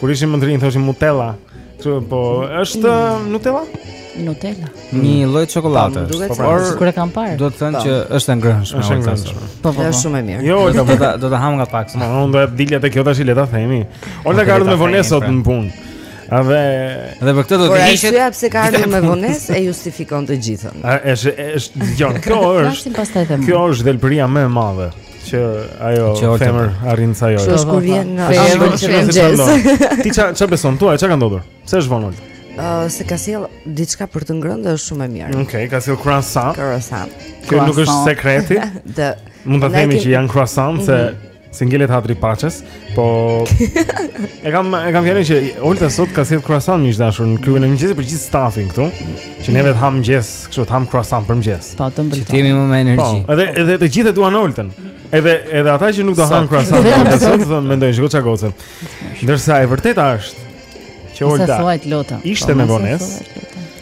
Kur ishim mëndrin, thoshim Nutella. Kështu, po, është mm. Nutella? Nutella. Mm. Një lloj çokoladë. Po, po, por sikur e kam parë. Do të thënë që është e ngrënshme. Është e ngrënshme. Po, po, po. Është shumë e mirë. Jo, do ta do ta ham nga pak. Ma, unë do të dilja te kjo tash le ta themi. Olta ka ardhur me vonesë sot pra. në punë. A dhe dhe për këtë do të thënë. Por ajo pse ka ardhur me vonesë e justifikon të gjithën. Është është dëgjon, kjo është. Kjo është dhelpëria më e madhe. që ajo femër arrin sa ajo. Është kur vjen nga femër që vjen gjest. Ti ça ça beson, thuaj, ça ka ndodhur? Pse është vonuar? Ëh, uh, se ka sjell diçka për të ngrënë dhe është shumë e mirë. Okej, okay, ka sjell croissant. Croissant. Kjo nuk është sekreti. Dhe mund ta themi që janë croissant se mhm. se ngelet hatri paçes. Po e kam e kam fjalën që Olta sot ka sjell croissant miq të dashur në klubin e mëngjesit për gjithë stafin këtu, që ne të ham mëngjes, kështu të ham croissant për mëngjes. Po të ëmbëlson. Që të jemi më me energji. Po, edhe edhe të gjithë e duan Oltën. Edhe edhe ata që nuk do han croissant, ata do thonë mendojnë shiko ça goce. Ndërsa e vërteta është që Olta. Sa thuajt Lota. Ishte po, me vonesë.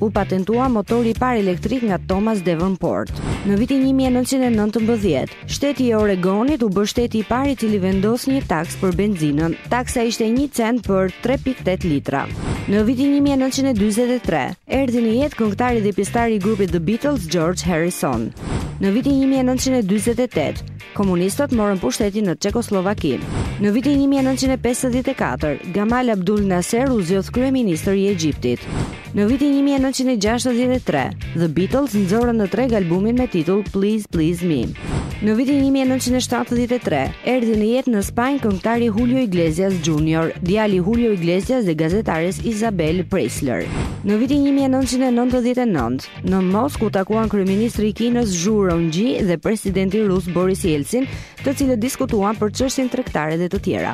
U patentua motori i parë elektrik nga Thomas Davenport. Në vitin 1919, shteti i Oregonit u bë shteti i parë i cili vendosi një taksë për benzinën. Taksa ishte 1 cent për 3.8 litra. Në vitin 1943, erdhi në jetë këngëtari dhe pjesëtari i grupit The Beatles, George Harrison. Në vitin 1948, Komunistët morën pushtetin në Çekosllovaki. Në vitin 1954, Gamal Abdul Nasser u zgjodh kryeministër i Egjiptit. Në vitin 1963, The Beatles nxorën në treg albumin me titull Please Please Me. Në vitin 1973, erdhi në jetë në Spanjë këngëtari Julio Iglesias Jr., djali i Julio Iglesias dhe gazetares Isabel Preysler. Në vitin 1999, Në Moskë u takuan kryeministri i Kinës Zhu Rongji dhe presidenti rus Boris Yeltsin, të cilët diskutuan për çështjen tregtare dhe të tjera.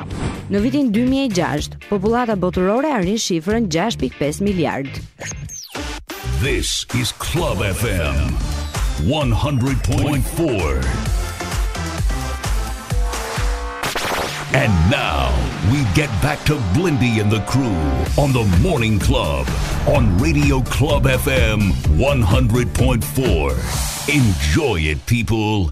Në vitin 2006, popullata botërore arriti shifrën 6.5 miliard. This is Club FM 100.4. And now we get back to Blindy and the crew on the Morning Club on Radio Club FM 100.4. Enjoy it people.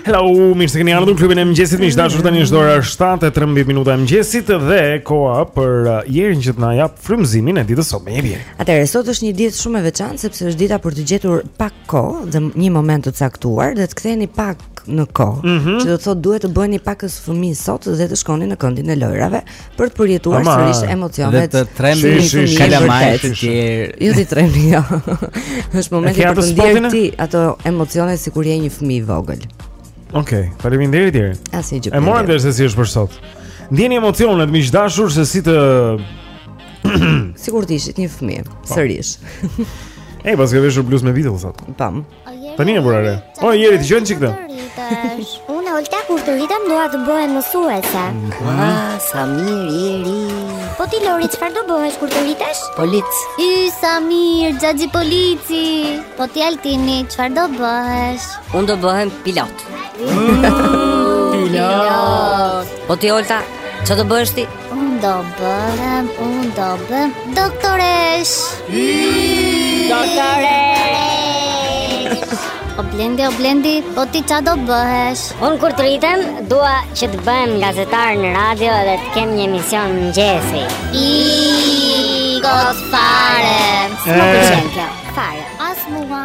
Hello, mirë se keni ardhur në klubin e mëngjesit. Miq të dashur tani është ora 7:13 minuta e mëngjesit dhe koha për uh, Jerin që të na jap frymëzimin e ditës sot me Jerin. Atëherë sot është një ditë shumë e veçantë sepse është dita për të gjetur pak kohë dhe një moment të caktuar dhe të ktheheni pak në kohë, mm -hmm. që do të thotë duhet të bëheni paksa fëmijë sot dhe të shkoni në këndin e lojërave, për të përjetuar sërish emocionet. Dhe të trembni kalamajtë e tjerë. Jo t'i trembni. Jo. Është momenti për të ndjerë ti ato emocione sikur je një fëmijë i vogël. Okej, okay, faleminderit Jeri. Asgjë. E morëm vesh se si është për sot. Ndjeni emocionet miq të dashur se si të sikur të ishit një fëmijë po. sërish. Ej, paske veshur bluzë me Beatles sot. Pam. Tani e vura re. O Jeri ti qenë çikta. Unë ulta kur të rritem dua të bëhem mësuese. Ah, sa mirë Jeri. Po ti Lori çfarë do bëhesh kur të rritesh? Polic. Y sa mirë, xhaxhi polici. Po ti Altini çfarë do bëhesh? Unë do bëhem pilot. Mm, pilot. Po ti Olta, çfarë do bëhesh ti? Unë do bëhem, unë do bëhem doktoreshë. Doktoreshë. O Blendi, o Blendi, po ti ça do bëhesh? Unë kur të rritem, dua që të bëhem gazetar në radio dhe të kem një emision mëngjesi. I, kot fare. S'më pëlqen kjo, fare. As mua.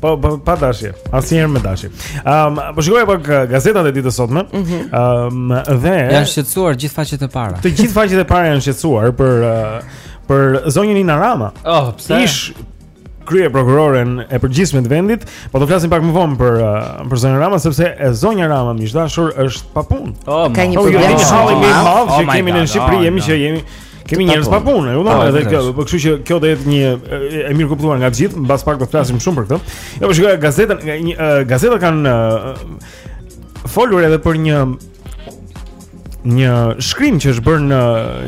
Po, po pa dashje. Asnjëherë me dashje. Ëm, um, po shikoj pak eh, gazetat e ditës sotme. Ëm, mm -hmm. um, dhe janë shqetësuar gjithë faqet e para. Të gjithë faqet e para janë shqetësuar për uh, për zonjën Ina Rama. Oh, pse? Ish krye prokuroren e përgjithshme të vendit, por do flasim pak më vonë për uh, për zonjën Rama sepse e zonja Rama më e dashur është pa punë. Oh, ka një po, problem shumë i madh që kemi në Shqipëri, jemi që jemi Kemi njerëz pa punë, u dhan edhe kjo, po kështu që kjo do jetë një e mirë kuptuar nga të gjithë, mbas pak do të flasim shumë për këtë. Ja po shikoj gazetën, gazetat kanë folur edhe për një një shkrim që është bërë në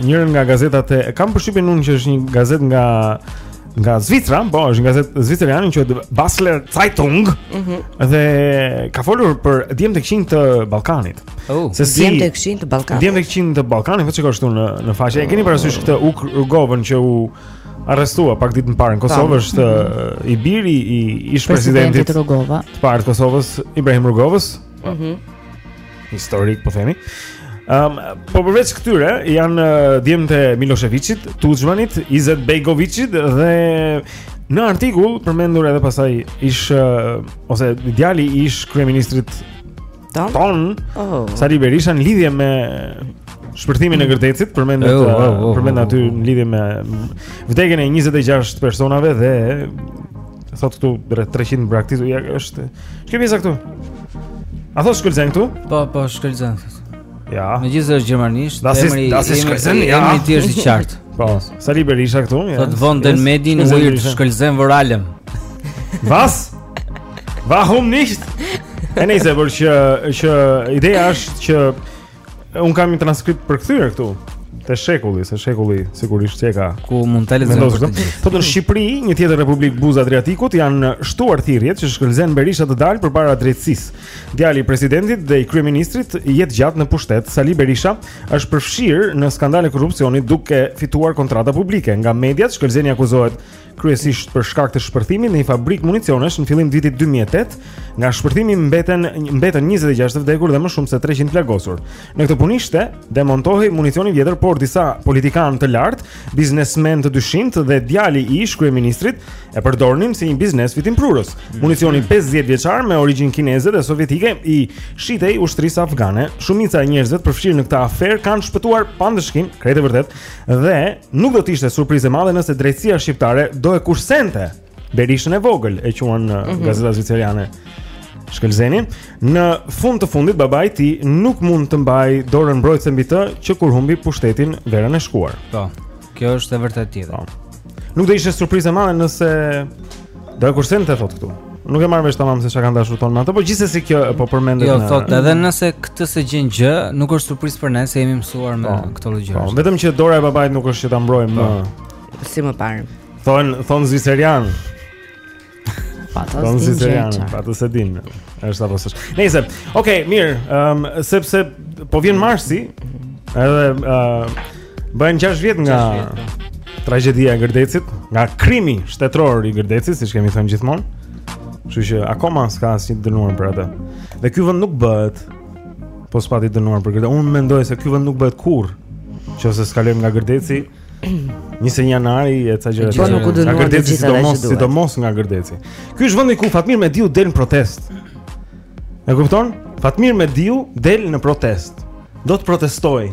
njërën nga gazetat e kam përshtypjen unë që është një gazetë nga nga Zvicra, po është nga Zvicra një që quhet Basler Zeitung. Mm -hmm. Dhe ka folur për djemtë e këqinj të Ballkanit. Oh, se si djemtë e këqinj të Ballkanit. Djemtë e këqinj të Ballkanit, vetë shikosh këtu në në faqe. E keni parasysh këtë Ukë Rugovën që u arrestua pak ditë më parë në Kosovë, Tam. është mm. i biri i ish-presidentit Rugova. Të parë të Kosovës, Ibrahim Rugovës. Mm -hmm. historik po themi. Ëm um, po përveç këtyre janë uh, djemtë e Milosheviçit, Tuxhmanit, Izetbegoviçit dhe në artikull përmendet edhe pastaj ish uh, ose djali i ish kryeministrit tonë, tonë oh. Sali Berisha në lidhje me shpërthimin e Gërdecit, përmendet oh, oh, oh, përmend aty në lidhje me vdekjen e 26 personave dhe Thotë këtu rreth 300 të plagosur, ja është. Çka pjesa këtu? A thotë Shkëlzen këtu? Po, po, Shkëlzen. Ja. Megjithëse është gjermanisht, da, emri i emri, Shkëlzen, ja. emri i tij është i qartë. Po, Sali Berisha këtu? Ja. Thotë von den Medien wird Shkëlzen vor allem. Was? Warum nicht. E nejse, por që, që ideja është që Unë kam një transkript përkthyer këtu te Shekulli, se Shekulli sigurisht që ka ku mund ta lexojmë për të gjithë. Thotë në Shqipëri, një tjetër republikë buzë Adriatikut janë shtuar thirrjet që Shkëlzen Berisha të dalë përpara drejtësisë. Djali i presidentit dhe i kryeministrit jetëgjatë në pushtet, Sali Berisha është përfshirë në skandale korrupsioni duke fituar kontrata publike. Nga mediat Shkëlzeni akuzohet kryesisht për shkak të shpërthimit në një fabrikë municionesh në fillim vitit 2008. Nga shpërthimi mbeten mbetën 26 të vdekur dhe më shumë se 300 plagosur. Në këtë punishte demontohej municioni vjetër, por disa politikanë të lartë, biznesmenë të dyshimtë dhe djali i ish-kryeministrit e përdornin si një biznes fitimprurës. Mm. Municioni 50 vjeçar me origjinë kineze dhe sovjetike i shitej ushtrisë afgane. Shumica e njerëzve të përfshirë në këtë aferë kanë shpëtuar pa ndëshkim, krejt e vërtetë, Dhe nuk do të ishte surprizë e madhe nëse drejtësia shqiptare do e kursente Berishën e vogël e quan mm -hmm. gazeta zviceriane Shkëlzenin. Në fund të fundit babai i tij nuk mund të mbajë dorën mbrojtëse mbi të që kur humbi pushtetin verën e shkuar. Po. Kjo është e vërtetë tjetër. Po. Nuk do ishte surprizë e madhe nëse Do e kursente thotë këtu. Nuk e marr vesh tamam se çka kanë dashur të thonë me atë, por gjithsesi kjo po përmendet. Jo, në... thotë edhe nëse këtë s'e gjen gjë, nuk është surprizë për ne se jemi mësuar me po, këto lloj gjëra. Po, vetëm që dora e babait nuk është që ta mbrojë më. Po. Si më parë. Thonë thonë zviceranët. Por ata s'e, thonë zviceranët, por ata s'e dinë. Është apo s'është. Nëse, okay, mirë, ëm um, sepse po vjen marsi, edhe ëm uh, Bëhen 6 vjet nga tragjedia e Gërdecit, nga krimi shtetëror i Gërdecit, siç kemi thënë gjithmonë. Kështu që akoma s'ka asnjë të dënuar për atë. Dhe ky vend nuk bëhet po s'pati dënuar për këtë. Unë mendoj se ky vend nuk bëhet kurrë. Nëse s'kalojmë nga Gërdeci, 21 janari e ca gjëra. Po nuk u dënuan. Nga Gërdeci sidomos, sidomos nga Gërdeci. Ky është vendi ku Fatmir Mediu del në protestë. E kupton? Fatmir Mediu del në protestë. Do të protestojë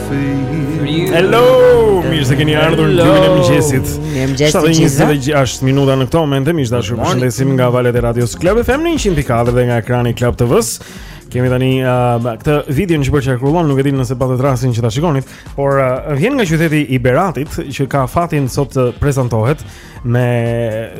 Hello, mirë se keni ardhur në klubin e mëngjesit. Mirëmëngjes të gjithëve. Sa është minuta në këto momente, miq të dashur ju përshëndesim nga valët e radios Club FM 104 dhe nga ekrani Club TV-s. Kemi tani uh, këtë videon që po qarkullon, nuk e di nëse patët rastin që ta shikonit, por uh, vjen nga qyteti i Beratit, që ka fatin sot të prezantohet, me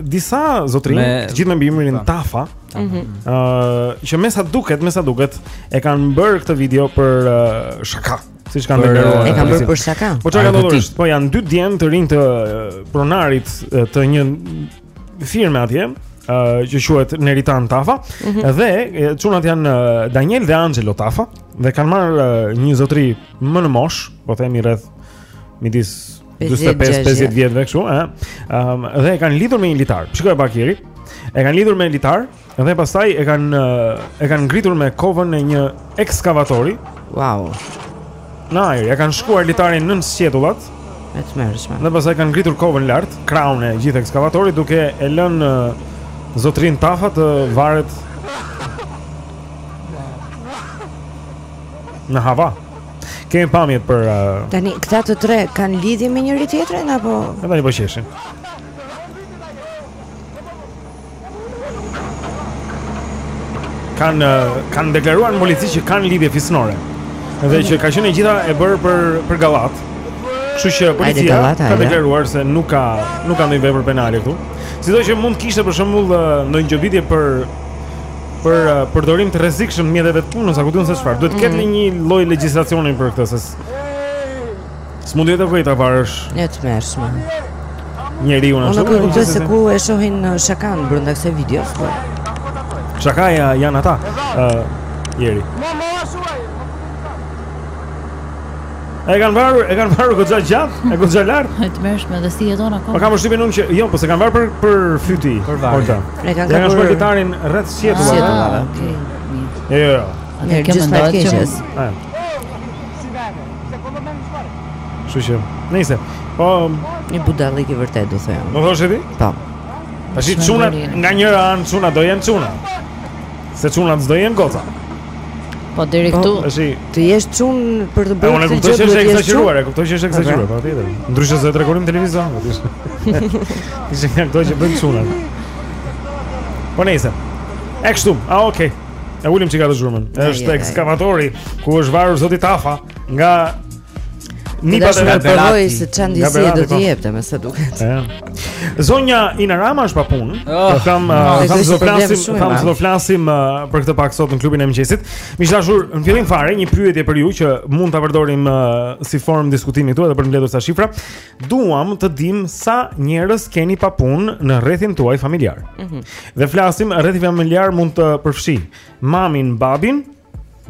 disa zotërinj, të gjithë me mbiemrin Tafa. Ëh, mm -hmm. uh, që me sa duket, me sa duket e kanë bërë këtë video për uh, shaka. Se ç'kanë bërë. Uh, e kanë bërë për shaka. Po çka kanë bërë? Po janë dy djem të rinj të uh, pronarit uh, të një firme atje. Uh, që quhet Neritan Tafa mm -hmm. dhe çunat janë uh, Daniel dhe Anxhelo Tafa dhe kanë marrë uh, një zotëri më në moshë, po themi rreth midis 45-50 vjeçve kështu, ëh. Ëm dhe e kanë lidhur me një litar. Shikoje pak Eri. E kanë lidhur me një litar dhe pastaj e kanë e kanë ngritur me kovën e një ekskavatori. Wow. Në ajër, ia kanë shkuar litarin nën sqetullat. E tmerrshme. Dhe pastaj kanë ngritur kovën lart, krahun e gjithë ekskavatorit, duke e lënë zotërinë Tafa të varet në hava. Kemi pamjet për uh... Tani, këta të tre kanë lidhje me njëri-tjetrin apo? Ne tani po qeshim. Kanë uh, kanë deklaruar në polici që kanë lidhje fisnore. Dhe që ka qenë e gjitha e bërë për për gallat. Kështu që policia ka deklaruar se nuk ka nuk ka ndonjë vepër penale këtu. Sidoqë mund të kishte për shembull uh, ndonjë gjobitje për për uh, përdorim të rrezikshëm të mjeteve të punës, apo di unë se çfarë? Duhet të ketë mm. një lloj legjislacioni për këtë, se s'mund të jetë vërtet ta varësh. E tmerrshme. Njeriun ashtu. Unë nuk kuptoj se ku e shohin uh, shakan brenda kësaj videos. Po. Shakaja janë ata. Ë, uh, Jeri. Mama, E kanë varur, e kanë varur goxha gjatë, e goxha lart. E tmerrshme dhe si jeton akoma. Po kam vështirë unë që jo, po s'e kanë varur për për fyti. Për varta. E kanë kapur shkuar gitarin rreth sjetullave. Ah, okej. Jo, jo, jo. Ne kemi ndonjë të keqes. Kështu që, nëse po një budallallëk i vërtetë do thënë. Do thoshë ti? Po. Tash çunat nga njëra anë çunat do jenë çuna. Se çunat s'do jenë goca. Po deri këtu. Po, është të jesh çun për të bërë këtë gjë. E kuptoj se është ekzagjeruar, e kuptoj se është ekzagjeruar, po tjetër. Ndryshe s'e tregonim në televizor, po ti. Ishte nga ato që bëjnë çunat. Po nejse. E kështu, a okay. E ulim çikë atë zhurmën. Është ekskavatori ku është varur zoti Tafa nga Nipat e vet përvoj se çan di si do të jepte me sa duket. Zonja Ina Rama është pa punë. Ah, do kam ah, kam, do flasim, do flasim ah, për këtë pak sot në klubin e mëngjesit. Miq të dashur, në fillim fare një pyetje për ju që mund ta përdorim si formë diskutimi këtu edhe për të mbledhur ca shifra. Duam të dim sa njerëz keni pa punë në rrethin tuaj familjar. Mhm. Dhe flasim rrethi familjar mund të përfshijë mamin, babin,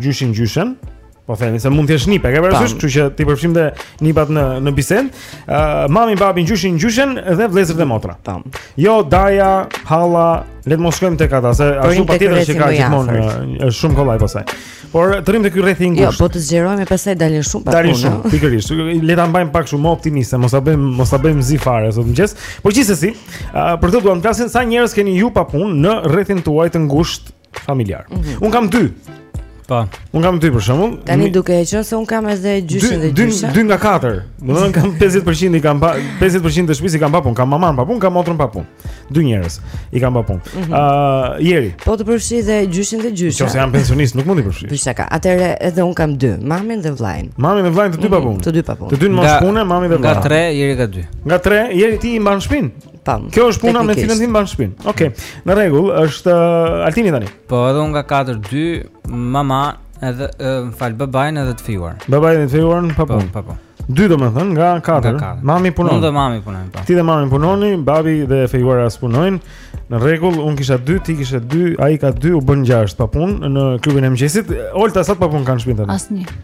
gjyshin gjyshen, Po themi se mund të jesh nip, e ke parasysh, kështu që t'i përfshijmë dhe nipat në në bisedë. Ë uh, mamin, babin, gjyshin, gjyshen dhe vëllezër dhe motra. Tam. Jo daja, halla, le të mos shkojmë tek ata, se ashtu patjetër që ka gjithmonë është shumë kollaj pasaj. Por të rrim te ky rrethi i ngushtë. Jo, po ta zgjerojmë pastaj dalin shumë pak. Dalin shumë, pikërisht. Le ta mbajmë pak shumë optimiste, mos ta bëjmë mos ta bëjmë zi fare sot në mëngjes. Por gjithsesi, uh, për këtë duam të flasim sa njerëz keni ju pa punë në rrethin tuaj të ngushtë familjar. Mm -hmm. Unë kam dy. Po. Unë kam dy për shembull. Tani duke qenë se unë kam edhe gjyshin dhe gjyshen. Dy, dy nga katër. Domethënë kam 50% i kam pa 50% të shtëpisë i kam pa punë, kam maman pa punë, kam motrën pa punë. Dy njerëz i kam pa punë. Ëh, mm -hmm. uh, Jeri. Po të përfshij dhe gjyshin dhe gjyshen. Jo se janë pensionistë, nuk mund t'i përfshij. Po sa ke? Atëre edhe unë kam dy, mamin dhe vllain. Mamin dhe vllain të dy pa mhm, punë. Të dy pa punë. Të dy në moshë pune, mamin dhe vllain. Nga 3, Jeri ka 2. Nga 3, Jeri ti e mban shpinë. Pam. Kjo është puna me cilën ti mban shtëpinë. Okej. Okay. Në rregull, është uh, Altini tani. Po, edhe unë nga 4 2, mama edhe uh, fal babain edhe të fejuarin. Babain e të fejuarin papunë. Po, papunë. Dy domethënë, nga 4 Mami punon Unë dhe mami punon po. Po. Ti dhe mami punoni, babi dhe fejuari s'punojnë Në rregull, unë kisha 2, ti kishe 2 Ai ka 2, u bën 6 pa punë Në klubin e mëngjesit Olta, sa të pa punë kanë shpinta? Asnjë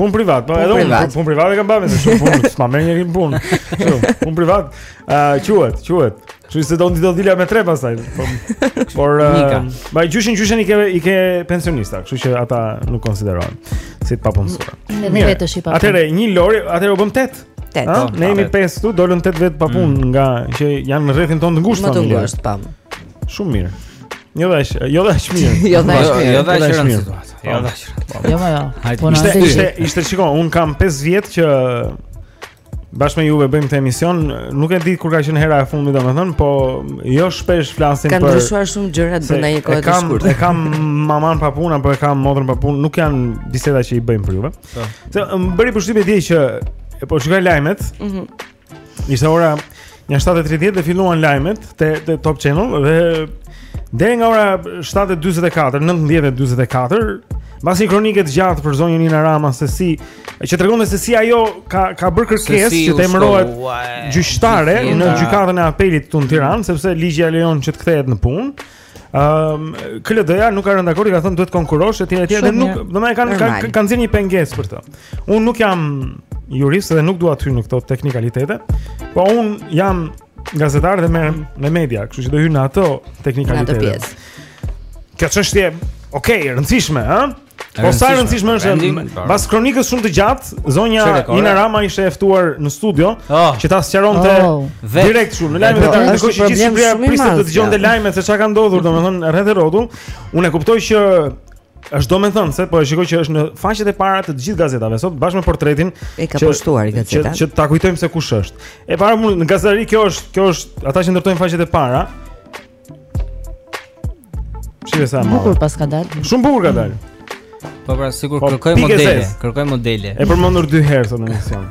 Punë privat, po edhe unë punë privat e kam bërë, se shumë punë, s'ma merr njeri në punë. Punë privat, ë quhet, quhet. Kështu se do ti do dilja me tre pastaj. Po, por me gjyshin gjyshen i ke i ke pensionista, kështu që ata nuk konsiderohen si të papunësuar. Mirë, veç i papunë. Atëherë një Lori, atëherë u bënë 8. Po, ne jemi 5 këtu, dolën 8 vetë papunë mm. nga që janë në rrethin tonë të ngushtë familje. Shumë mirë. Jo dash, jo dash mirë. Jo dash mirë, jo dash mirë. Po, jo, po. jo, jo. Po, ishte, ishte, ishte, shiko, unë kam 5 vjet që bashkë me juve bëjmë këtë emision, nuk e di kur ka qenë hera e fundit domethënë, po jo shpesh flasim për... Kanë ndryshuar shumë gjërat brenda një kohe të shkurtër. E kam maman pa punë, apo e kam motrën pa punë, nuk janë biseda që i bëjmë për juve. Po. Se, më bëri përshtypje dje që, e po shikoja lajmet, mm -hmm. Ishte ora Në 7.30 dhe filluan lajmet të, të Top Channel dhe deri nga ora 7.44, 19.44, mbas një kronike të gjatë për zonjën Ina Rama se si, që tregonte se si ajo ka, ka bërë kërkesë si që të emërohet gjyqtare në gjykatën e apelit këtu në Tiranë, sepse ligji ia lejon që të kthejet në punë, Ëm ehm, KLD-ja nuk ka rënë dakord, i ka thënë duhet konkurosh etj etj dhe nuk, domethënë kanë kanë kanë nxjerrë një pengesë për të. Unë nuk jam jurist dhe nuk dua të hyj në këto teknikalitete, po unë jam gazetar dhe merrem me media, kështu që do hyj në ato teknikalitete. Në atë pjesë. Kjo çështje, okay, e rëndësishme, ëh? Po sa rëndësishme është pas kronikës shumë të gjatë, zonja Ina Rama ishte e ftuar në studio oh. që ta sqaronte oh. direkt shumë. Në lajmet e tjera ndërkohë që gjithë Shqipëria priste të dëgjonte lajmet se çka ka ndodhur, domethënë rreth e rrotull. Unë e kuptoj që është domethënë se po e shikoj që është në faqet e para të gjithë gazetave sot bashkë me portretin e ka postuar gazeta. Që, që ta kujtojmë se kush është. E para në gazetari kjo është, kjo është ata që ndërtojnë faqet e para. Shiko sa më. Bukur paska dalë. Shumë bukur ka dalë. Po pra sikur po, kërkoj modele, kërkoj modele. E përmendur dy herë sot në emision.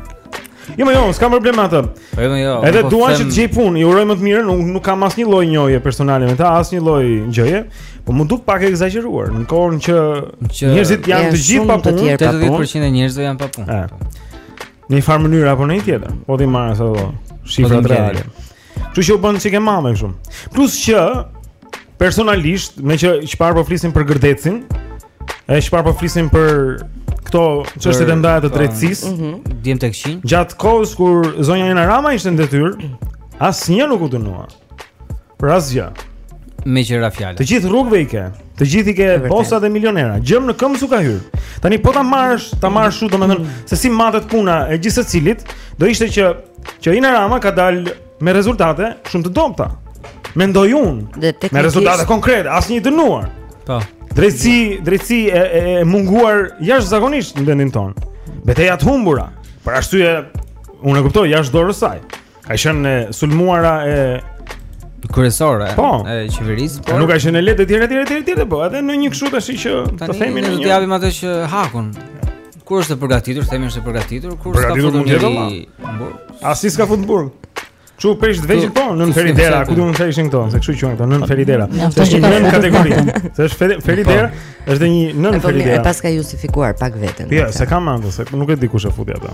Jo, më jo, s'kam problem me atë. Po jo, jo. Edhe po duan që të gjej punë, ju uroj më të mirën, unë nuk kam asnjë lloj njohje personale me ta, asnjë lloj gjëje, po m'u duk pak e ekzagjeruar, në kohën që, që njerëzit janë të gjithë pa punë, 80% e njerëzve janë pa punë. Në një farë mënyrë apo në një tjetër, po t'i marrësh ato shifrat reale. Kështu që u bën çikë mamë kështu. Plus që personalisht, meqë çfarë po flisim për Gërdecin, e çfarë po flisim për këto çështje të ndaja të drejtësisë, mm -hmm. djem tek qin. Gjatë kohës kur zonja Ina Rama ishte në detyrë, asnjë nuk u dënua. Për asgjë. me qira fjalë. Të gjithë rrugëve i ke. Të gjithë i ke bosa dhe milionera. Gjemb në këmbë s'u ka hyrë. Tani po ta marrësh, ta marrësh domethënë mm. se si matet puna e gjithsecilit, do ishte që që Ina Rama ka dalë me rezultate shumë të dobëta. Mendoj unë. Me rezultate konkrete, asnjë dënuar. Po. Drejtësi, drejtësi e, e, e munguar jashtëzakonisht në vendin tonë. Beteja të humbura. Për arsye, unë e kuptoj jashtë dorës saj. Ka qenë e sulmuara e kryesore po. e qeverisë. Po nuk ka qenë e lehtë etj etj etj etj, po edhe në një kështu tash që të themi në një. Ne japim atë që hakun. Kur është e përgatitur, themi është e përgatitur, kur s'ka futur në burg. Asi s'ka futur në burg. Ca peshq të vegjël po, nën feridera, ku duhet të thëshin këto, se kështu quhen këto nën feridera. Është një nënkategori. Se është po. feridera, është një nën feridera. E paska justifikuar pak veten. Jo, s'e kam ende, se nuk e di kush e futi atë.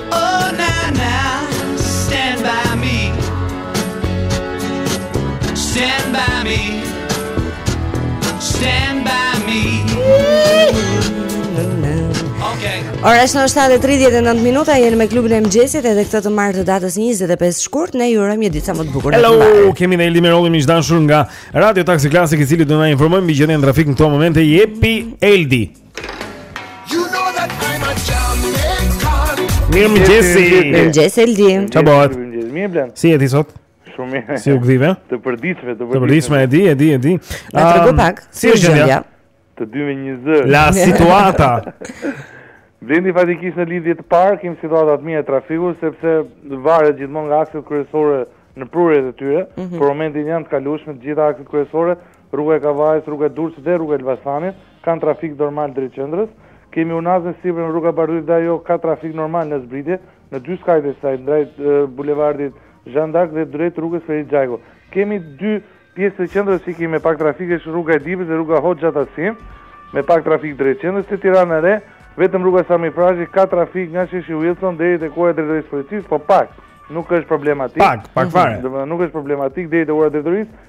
Ora është në 7:39 minuta jemi me klubin e mëngjesit edhe këtë të martë të datës 25 shkurt ne ju urojmë një ditë sa më të bukur. Hello, kemi dhe Eldi Merolli miq të dashur nga Radio Taxi Classic i cili do na informojë mbi gjendjen e trafikut në këto momente. Jepi Eldi. Mirëmëngjesi Mirëmëngjesi Eldi Ça bëhet? Mirë Blend Si je ti sot? Shumë mirë Si u gdhive? Të përditshme Të përditshme e di e di e di Na trego pak Si është gjendja? Të dy me një zë La situata Blendi faktikisht në lidhje të parë Kemi situatë të mirë trafiku Sepse varet gjithmonë nga akset kryesore Në prurjet e tyre mm -hmm. Për momentin janë të kalueshme të gjitha akset kryesore Rruga e Kavajës, rruga e Durrësit dhe rruga e Elbasanit kanë trafik normal drejt qendrës. Kemi unazën e sipërme rruga Bardhyl dhe ajo ka trafik normal në zbritje, në dy skajet e saj, drejt bulevardit Jeanne d'Arc dhe drejt rrugës Ferit Xhajko. Kemi dy pjesë të qendrës që i kemi me pak trafik është rruga e Dibrës dhe rruga Hoxha Tahsin, me pak trafik drejt qendrës. Te Tirana e Re, vetëm rruga Sami Frashëri ka trafik nga sheshi Wilson deri tek Ura e Drejtorisë së Policisë, po pak, nuk është problematik. Pak, pak fare. Domethënë nuk është problematik deri tek Ura e Drejtorisë,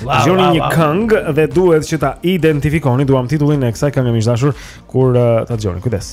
Dëgjoni një këngë dhe duhet që ta identifikoni Duam titullin e kësaj kënge miq të dashur Kur uh, ta dëgjoni, kujdes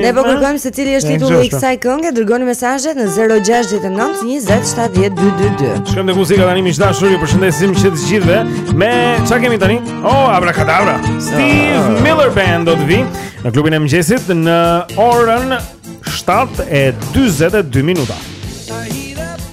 Ne po kërkojmë se cili është titulli i kësaj kënge, dërgoni mesazhet në 069 20 70 222. Shkojmë te muzika tani miq të dashur, ju përshëndesim që të gjithëve. Me ça kemi tani? Oh, abracadabra. Steve Miller Band do të vi në klubin e mëngjesit në orën 7:42 minuta.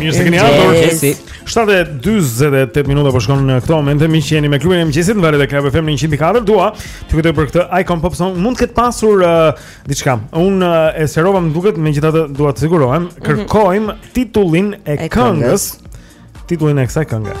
Mirë se keni ardhur. 7:48 minuta po shkon në këto momente miq, jeni me klubin e mëngjesit në valët e Club FM 104 dua t'ju kujtoj për këtë Icon Pop Song mund të ketë pasur uh, Diçka. Unë e zerova më duket, megjithatë dua të sigurohem, mhm. kërkojmë titullin e këngës. Titullin e kësaj kënge.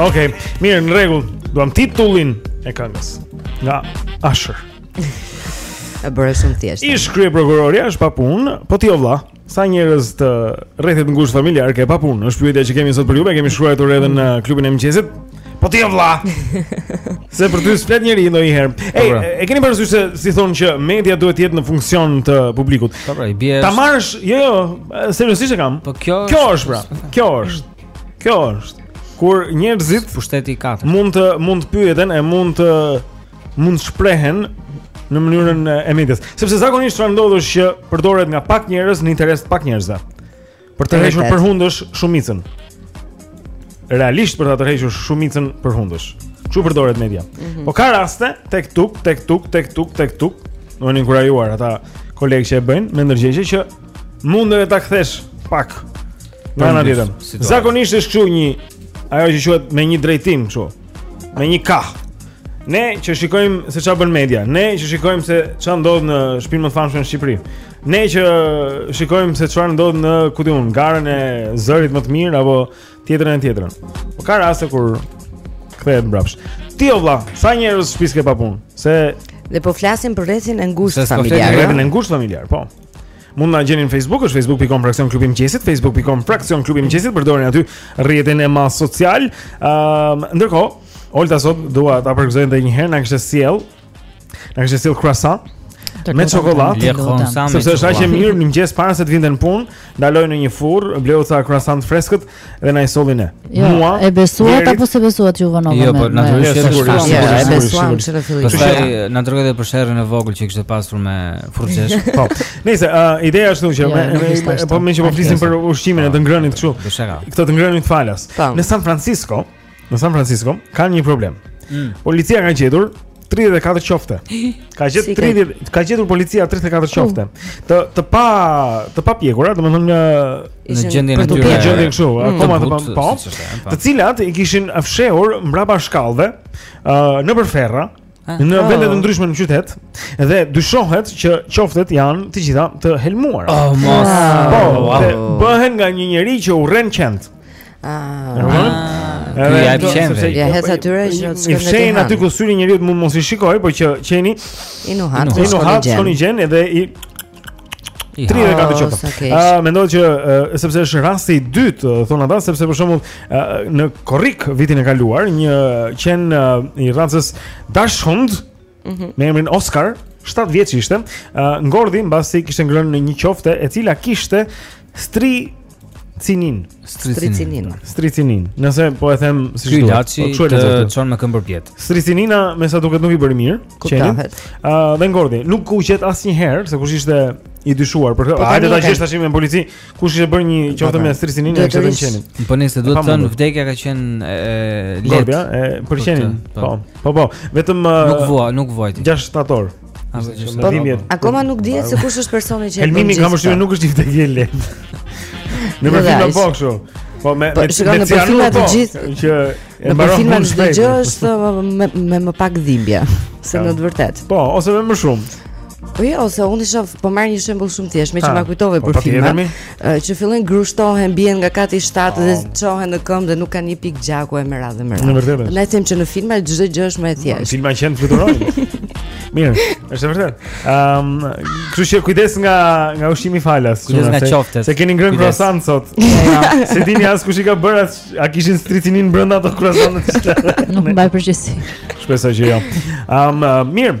Okej, okay, mirë, në rregull. Duam titullin e këngës nga Usher. E bëre shumë thjesht. Ish-kryeprokurorja është pa punë, po ti o vlla, sa njerëz të rrethit të ngushtë familjar ke pa punë? Është pyetja që kemi sot për ju, e kemi shkruar edhe në klubin e mëngjesit. Po ti o vlla. Se për ty s'flet njeri ndonjëherë. Po, Ej, pra. e keni parasysh se si thonë që media duhet të jetë në funksion të publikut. Po pra, i bie. Ta marrësh, jo, jo, seriozisht e kam. Po kjo. Kjo është pra. Kjo është. Kjo është kur njerëzit pushteti i katërt mund të mund të pyeten e mund të mund të shprehen në mënyrën e medias. Sepse zakonisht çfarë ndodh është që përdoret nga pak njerëz në interes të pak njerëzve. Për të tërhequr për hundësh shumicën. Realisht për ta tërhequr shumicën për hundësh. Kshu përdoret media. Mm -hmm. Po ka raste tek tuk, tek tuk, tek tuk, tek tuk. duhen inkurajuar ata kolegë që e bëjnë me ndërgjegje që Mundet ta kthesh pak. Na na ditën. Zakonisht është kështu një ajo që quhet me një drejtim kështu. Me një kah. Ne që shikojmë se çfarë bën media, ne që shikojmë se çfarë ndodh në shpinën më të famshme në Shqipëri. Ne që shikojmë se çfarë ndodh në ku di un, garën e zërit më të mirë apo tjetrën e tjetrën. Po ka raste kur kthehet mbrapsht. Ti o vlla, sa njerëz shpisë ke pa punë? Se dhe po flasim për rrethin e ngushtë familjar. Rrethin e ngushtë familjar, po. Mund të na gjeni në Facebook, është facebook.com fraksion klubi i mëngjesit, facebook.com fraksion klubi i mëngjesit, përdorni aty rrjetin e madh social. Ëm, ehm, uh, ndërkohë, Olta sot dua ta përgëzoj edhe një herë na kishte sjell. Na kishte sjell croissant me çokoladë. Sepse është aq e mirë në mëngjes para se të vinte në punë, ndaloi në një furrë, bleu ca croissant të freskët dhe na i solli ne. Jo, Mua e besuat apo s'e besuat ju vonon Jo, po natyrisht e besuam. Jo, e besuam që në fillim. Pastaj na dërgoi edhe për sherrin e vogël që kishte pasur me furrxhinë. Po. Nejse ë ideja është kjo që jo, po meqë po flisim për ushqimin e të ngrënit kështu. Këto të ngrënit falas. Në San Francisco, në San Francisco kanë një problem. Mm. Policia ka gjetur 34 qofte. Ka gjetur 30, ka gjetur policia 34 qofte. Të të pa të papjekura, domethënë në në gjendjen e tyre. Në gjendjen kështu, mm. akoma të pa, po, po. Të cilat i kishin fshehur mbrapa shkallëve, ë nëpër ferra, ah. në oh. vende të ndryshme në qytet dhe dyshohet që qoftet janë të gjitha të helmuara. Oh, mos. Po, bëhen nga një njeri që urren qentë. Ëh, ja pëlqen. Ja hes atyre që s'kan i fshehin aty ku syri i njeriut mund mos i shikojë, por që qeni i nuhat, i nuhat, shkon i gjen edhe i Tri herë ka të qoftë. Ëh, ah, mendoj që sepse është rasti i dytë, thonë ata, sepse për shembull në korrik vitin e kaluar, një qen i racës Dashhund Mhm. Me emrin Oscar, 7 vjeç ishte, uh, ngordhi mbasi kishte ngrënë një qofte e cila kishte stricininë. Stricininë. Stricininë. Nëse po e them siç duhet. Ilaçi po të çon me këmbë përpjetë. Stricinina me sa duket nuk i bëri mirë. Qenit. Ëh, uh, dhe ngordhi. Nuk u gjet asnjëherë, se kush ishte i dyshuar për këtë. Po, Hajde ta gjesh tashi me polici. Kush ishte bërë një qofte me stricininë që të qenin. Po nëse duhet të thënë vdekja ka qenë e lehtë. Ngordhja e për qenin. Po. po. Po po, vetëm nuk vua, nuk vuajti. 6 shtator. Po, akoma nuk dihet se kush është personi që e bën. Helmimi kam vështirë nuk është një vdekje e lehtë. Në filma po kështu. Po me po, me shikon në filma të po, gjithë që e mbaron filma çdo gjë është me me më pak dhimbje se në të vërtetë. Po, ose me më shumë. Po jo, ose unë isha po marr një shembull shumë të thjeshtë, meqë ma kujtove po, për po, filmin. Që fillojnë grushtohen, bien nga kati 7 dhe po. çohen në këmbë dhe nuk kanë një pikë gjaku e me radhë e me radhë. Ne them që në filma çdo gjë është më e thjeshtë. Filma që janë fluturojnë. Mirë, është e vërtetë. Ehm, um, kështu që kujdes nga nga ushqimi falas, kujdes nga qoftet. Se keni ngrënë croissant sot. S'e dini as kush i ka bërë as a kishin stricininë brenda ato croissant. Nuk mbaj përgjegjësi. Shpresoj që jo. Ehm, um, mirë.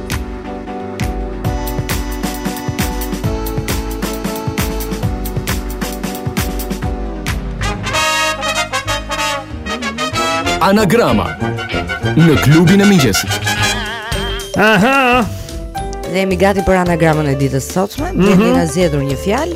Anagrama në klubin e mëngjesit. Aha. Dhe jemi gati për anagramën e ditës së sotshme. Mm -hmm. Ne kemi zgjedhur një fjalë.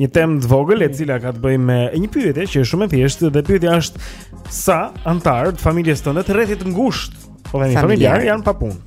Një temë të vogël e cila ka të bëjë me një pyetje që është shumë e thjeshtë dhe pyetja është sa anëtarë të familjes tënde të rrethit të ngushtë, po themi familjar janë pa punë.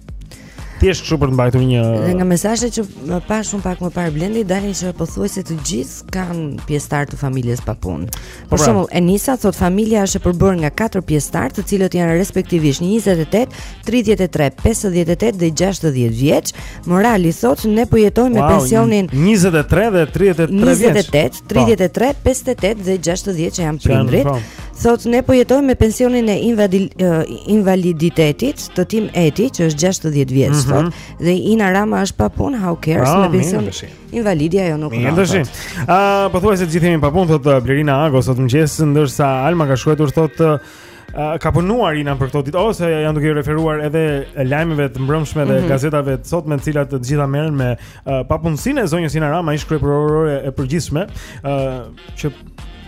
Thjesht kështu për të mbajtur një Dhe nga mesazhet që m'i pashë pak më parë Blendi dalin se pothuajse të gjithë kanë pjesëtar të familjes pa punë. Për shembull, Enisa thot familja është e përbërë nga katër pjesëtar, të cilët janë respektivisht 28, 33, 58 dhe 60 vjeç. Morali thot ne po jetojmë wow, me pensionin 23 dhe 33 vjeç. 28, 33, 58 dhe 60 vjeç që janë prindrit. Po. Thot ne po jetojmë me pensionin e invadil, uh, invaliditetit të tim eti që është 60 vjeç mm -hmm. thot dhe Ina Rama është pa punë, who cares pra, me pensionin. Invalidi ajo nuk ka. Mirë tash. Ë, pothuajse të gjithë jemi pa punë thot uh, Blerina Ago sot mëngjes, ndërsa Alma ka shkruajtur thot uh, uh, ka punuar Ina për këto ditë ose janë duke iu referuar edhe lajmeve të mbrëmshme dhe mm -hmm. gazetave të sotme të cilat të gjitha merren me uh, papunësinë e zonjës Ina Rama, ish kryeprokurore e përgjithshme, ë uh, që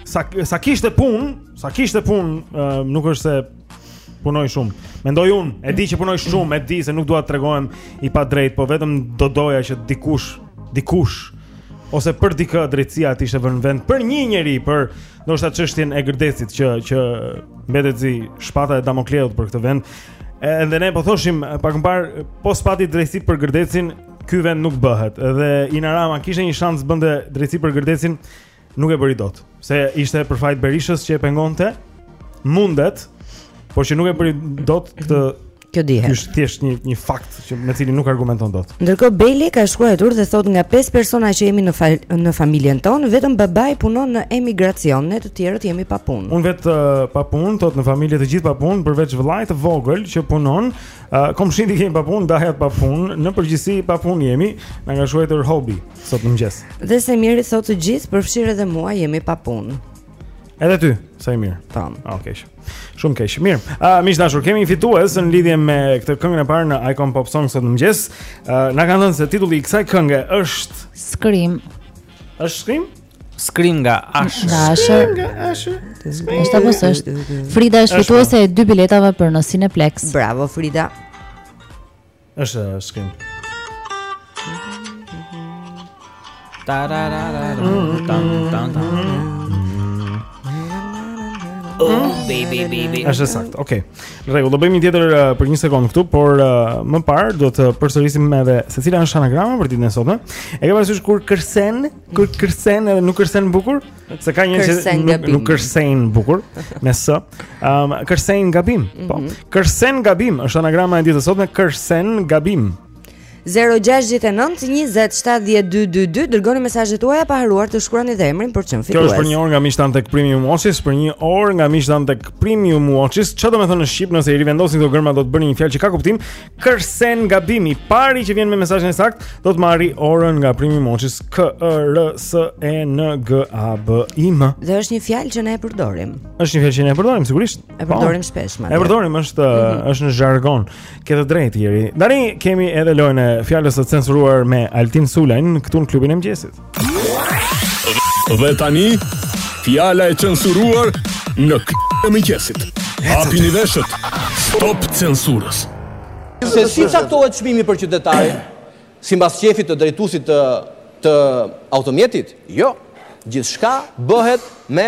sa sa kishte punë, sa kishte punë, uh, nuk është se punoi shumë. Mendoj unë, e di që punoi shumë, e di se nuk dua të tregohem i padrejtë, po vetëm do doja që dikush, dikush ose për dikë drejtësia të ishte vënë në vend për një njeri, për ndoshta çështjen e Gërdecit që që mbetet si shpata e Damokleut për këtë vend. Edhe ne po thoshim pak më parë, po s'pati drejtësi për Gërdecin, ky vend nuk bëhet. Edhe Ina Rama kishte një shans të bënte drejtësi për Gërdecin, Nuk e bëri dot, pse ishte për faj të Berishës që e pengonte. Mundet, por që nuk e bëri dot këtë, kjo dihet. Ky është thjesht një një fakt që me cilin nuk argumenton dot. Ndërkohë Beli ka shkruajtur dhe thotë nga 5 persona që jemi në fal, në familjen tonë, vetëm babai punon në emigracion, ne të tjerët jemi pa punë. Unë vet uh, pa punë, thotë në familje të gjithë pa punë, përveç vëllait të vogël që punon, uh, komshinjtë kemi pa punë, dajat pa punë, në përgjithësi pa punë jemi, na ka shkruajtur Hobi. sot në mëngjes. Dhe Semiri thotë të gjithë, përfshirë edhe mua, jemi pa punë. Edhe ty, sa i mirë. Tam. Ah, okej. Okay. Shumë keq. Mirë. Ë, uh, miq të dashur, kemi një fitues në lidhje me këtë këngën e parë në Icon Pop Song sot në mëngjes. Ë, uh, na kanë thënë se titulli i kësaj kënge është Scream. Është Scream? Scream nga Usher. Nga Usher. Nga Usher. Është apo s'është? Frida është fituese e dy biletave për në Cineplexx. Bravo Frida. Është Scream. Oh baby baby. Është sakt. Okej. Në rregull, do bëjmë një tjetër uh, për një sekond këtu, por uh, më parë do të përsërisim edhe se cila është anagrama për ditën e sotme. E ke parasysh kur kërcen, kur kërcen edhe nuk kërcen bukur? Se ka një që nuk, nuk kërsen bukur me s. Ëm um, kërsen gabim. Mm -hmm. Po. Mhm. Kërsen gabim është anagrama e ditës së sotme, kërsen gabim. 0692070222 dërgoni mesazhet tuaja pa harruar të shkruani dhe emrin për çm fitues. Kjo është për një orë nga Mishtan tek Premium Watches, për një orë nga Mishtan tek Premium Watches. Çfarë domethënë në shqip nëse i rivendosni këto gërma do të bëni një fjalë që ka kuptim. Kërsen gabim i pari që vjen me mesazhin e saktë do të marri orën nga Premium Watches K E R S E N G A B I M. Dhe është një fjalë që ne e përdorim. Është një fjalë që ne e përdorim sigurisht. E po. përdorim shpesh madje. E përdorim është mm -hmm. është në zhargon. Ke të drejtë, Eri. Tani kemi edhe lojën e fjalës së censuruar me Altin Sulajn këtu në klubin e mëngjesit. Dhe tani, fjala e censuruar në klubin e mëngjesit. Hapini veshët. Stop censurës. Se si caktohet çmimi për qytetarin? Simbas qejfit të drejtusit të të automjetit? Jo. Gjithçka bëhet me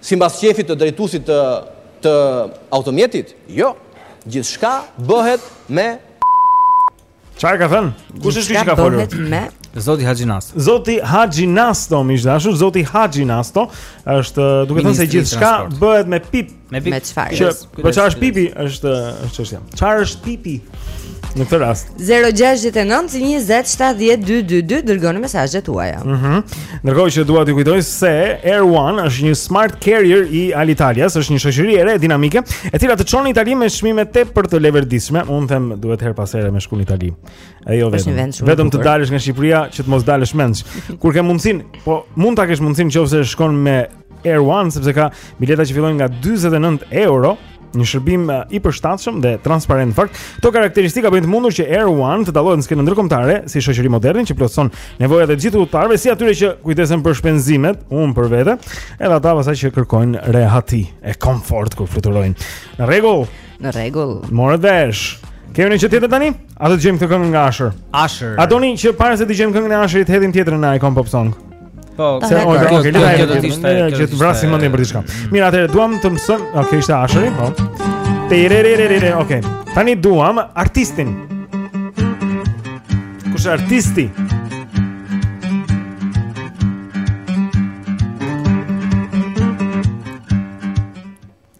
Simbas qejfit të drejtusit të të automjetit? Jo. Gjithçka bëhet me Çfarë ka thënë? Kush është ky që ka folur? Zoti Haxhinasto. Zoti Haxhinasto, miq të dashur, Zoti Haxhinasto është, duke thënë se gjithçka bëhet me pip, me pip. Me çfarë? Po çfarë është pipi? Është është çështja. Çfarë është pipi? Në këtë rast 0692070222 dërgoni mesazhet tuaja. Mhm. Mm Ndërkohë që dua t'ju kujtoj se Air One është një smart carrier i Alitalias, është një shoqëri e re dinamike, e cila të çon në Itali me çmime të për të leverdishme. Unë them duhet herë pas here me shku në Itali. A jo vetëm. Vetëm të dalësh nga Shqipëria që të mos dalësh mendsh. Kur ke mundsinë, po mund ta kesh mundsinë nëse shkon me Air One sepse ka bileta që fillojnë nga 49 euro, një shërbim eh, i përshtatshëm dhe transparent fakt. Këto karakteristika bëjnë të mundur që Air One të dallohet në skenën ndërkombëtare si shoqëri moderne që plotëson nevojat e gjithë udhëtarëve, si atyre që kujdesen për shpenzimet, unë për vete, edhe ata pastaj që kërkojnë rehati e komfort kur fluturojnë. Në rregull. Në rregull. Morë dash. Kemi një gjë tjetër tani? A do të dëgjojmë këtë këngë nga Usher? Usher. A doni që para se të dëgjojmë këngën e Usherit hedhim tjetrën në Icon Pop Song? Po, se o do të lëre që do të ishte që të vrasim mendjen për diçka. Mm. Mirë, atëherë duam të mësojm, ok, ishte Usheri, po. Te re re re re, ok. Tani duam artistin. Kush është artisti?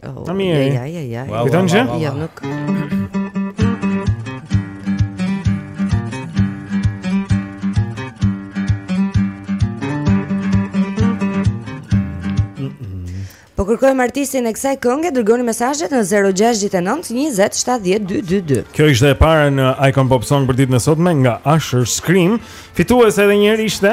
Oh, Në mirë. Ja, ja, ja. Kujton që? Ja, nuk. Po kërkojmë artistin e kësaj kënge, dërgoni mesazhet në 069 20 70 222. Kjo ishte e para në Icon Pop Song për ditën e sotme nga Usher Scream. Fitues edhe një herë ishte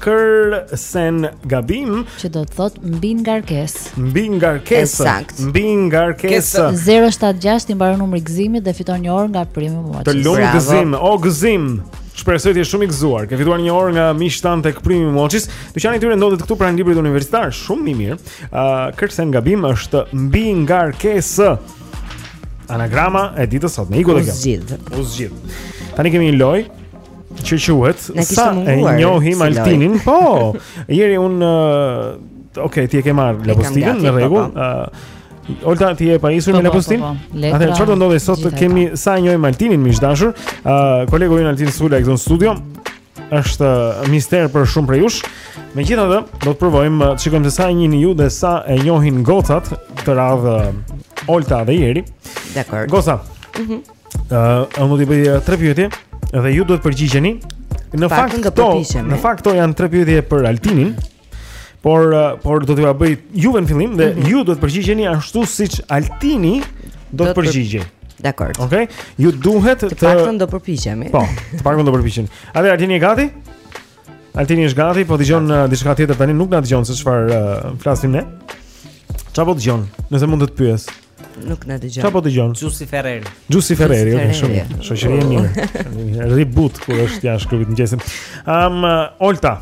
Kërsen gabim që do të thotë mbingarkesë. Mbingarkesë. Mbingarkesë. 076 i mbaron numri Gëzimit dhe fiton një orë nga Premium Watch. Të lumtë Gëzim, o Gëzim. Shpresoj të jesh shumë i gëzuar. Ke fituar një orë nga Mishtan tek Premium Watches. Dyqani i tyre ndodhet këtu pranë librit universitar, shumë i mirë. Ë, uh, kërsen gabim është mbingarkesë. Anagrama e ditës sot me Iku dhe Kjo. U zgjidh. U zgjidh. Tani kemi një lojë Që quhet sa e njohim Altinin. Po. Jeri un uh, okay, ti e ke marrë lapustilën në rregull. Po, po. Uh, Olta ti e pajisur po, me lapustil? Atëherë çfarë do ndodhë sot kemi sa e njohim Altinin miq të dashur. Uh, kolegu ynë Altin Sula këtu në studio është mister për shumë prej jush. Megjithatë, do të provojmë të shikojmë se sa e njihni ju dhe sa e njohin gocat të radhës Olta dhe Jeri. Dakord. Goca. Mhm. Mm Ëh, unë do të bëj eh, tre pyetje dhe ju duhet të përgjigjeni. Në fakt do të përgjigjem. Në fakt do jenë tre pyetje për Altinin. Por eh, por do t'ua bëj juve në fillim dhe mm -hmm. ju duhet të përgjigjeni ashtu siç Altini do të përgjigjej. Dakord. Okej. Okay? Ju duhet të Të paktën do përpiqemi. Po, të paktën do përpiqemi. A dhe Altini është gati? Altini është gati, po dëgjon uh, diçka tjetër tani, nuk na dëgjon se çfarë uh, flasim ne. Çfarë po dëgjon? Nëse mund të të pyes. Nuk na dëgjon. Çfarë po dëgjon? Giusy Ferreri. Giusy Ferreri, okay, shumë shoqëri e mirë. Reboot kur është jashtë klubit të mëngjesit. Ëm um, Olta.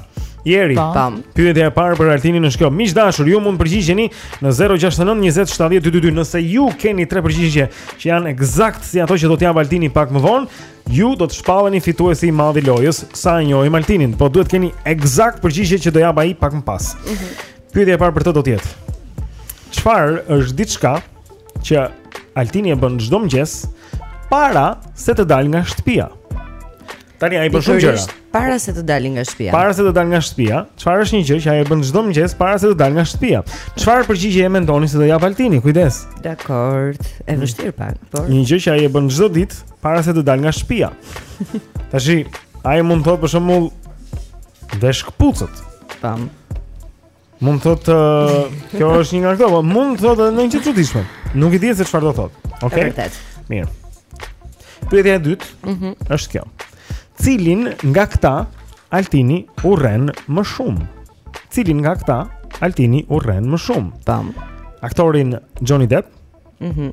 Jeri. Po. Tam. Pyetja e parë për Altinin është kjo. Miq të dashur, ju mund të përgjigjeni në 069 20 70 222. Nëse ju keni tre përgjigje që janë ekzakt si ato që do të japë Altini pak më vonë, ju do të shpalleni fituesi i madh i lojës sa e njohim Altinin. Po duhet të keni ekzakt përgjigje që do japë ai pak më pas. Mhm. Mm Pyetja e parë për të do të jetë. Çfarë është diçka që Altini e bën çdo mëngjes para se të dalë nga shtëpia? Tani ai bën shumë gjëra. Para se të dalë nga shtëpia. Para se të dalë nga shtëpia, çfarë është një gjë që ai e bën çdo mëngjes para se të dalë nga shtëpia? Çfarë përgjigje e mendoni se do japë Altini? Kujdes. Dakord, e vështirë pak, por. Një gjë që ai e bën çdo ditë para se të dalë nga shtëpia. Tashi, ai mund të thotë për shembull vesh këpucët. Pam. Mund të thotë kjo është një nga këto, po mund të thotë edhe ndonjë gjë të çuditshme. Nuk e di se çfarë do thotë. Okej. Okay? Vërtet. Mirë. Pyetja e dytë mm -hmm. është kjo. Cilin nga këta Altini urren më shumë? Cilin nga këta Altini urren më shumë? Tam. Aktorin Johnny Depp. Mhm. Mm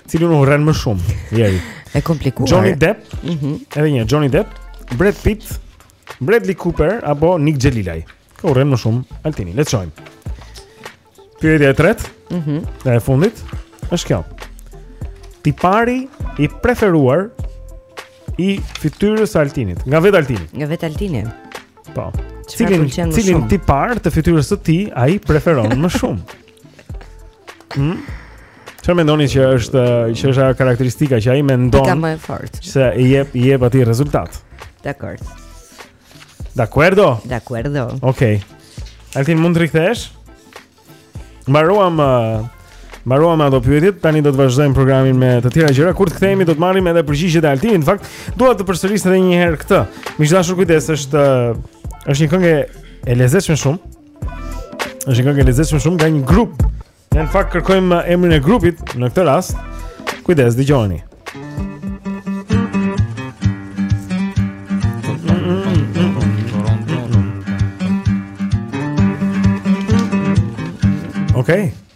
Cilun urren më shumë? Jeri. E komplikuar. Johnny Depp. Mhm. Mm edhe një Johnny Depp, Brad Pitt, Bradley Cooper apo Nik Xhelilaj. Kë urren më shumë Altini? Le të shohim. Pyetja e tretë. Mhm. Mm e fundit është kjo. Tipari i preferuar i fytyrës së Altinit, nga vetë Altini. Nga vetë Altini. Po. Cilin cilin tipar të fytyrës së tij ai preferon më shumë? Hmm? Çfarë mendoni që është Që është ajo karakteristika që ai mendon Pika më e fortë Se i jep, i jep atij rezultat Dakord D'accordo D'accordo Okej okay. Altin mund të rikthehesh Mbaruam uh, mbaruam ato pyetjet, tani do të vazhdojmë programin me të tjera gjëra. Kur të kthehemi do të marrim edhe përgjigjet e Altinit. Në fakt, dua të përsëris edhe një herë këtë. Miq të dashur kujdes, është është një këngë e lezetshme shumë. Është një këngë e lezetshme shumë nga një grup. Ne në fakt kërkojmë emrin e grupit në këtë rast. Kujdes, dëgjoni. Okej. Okay.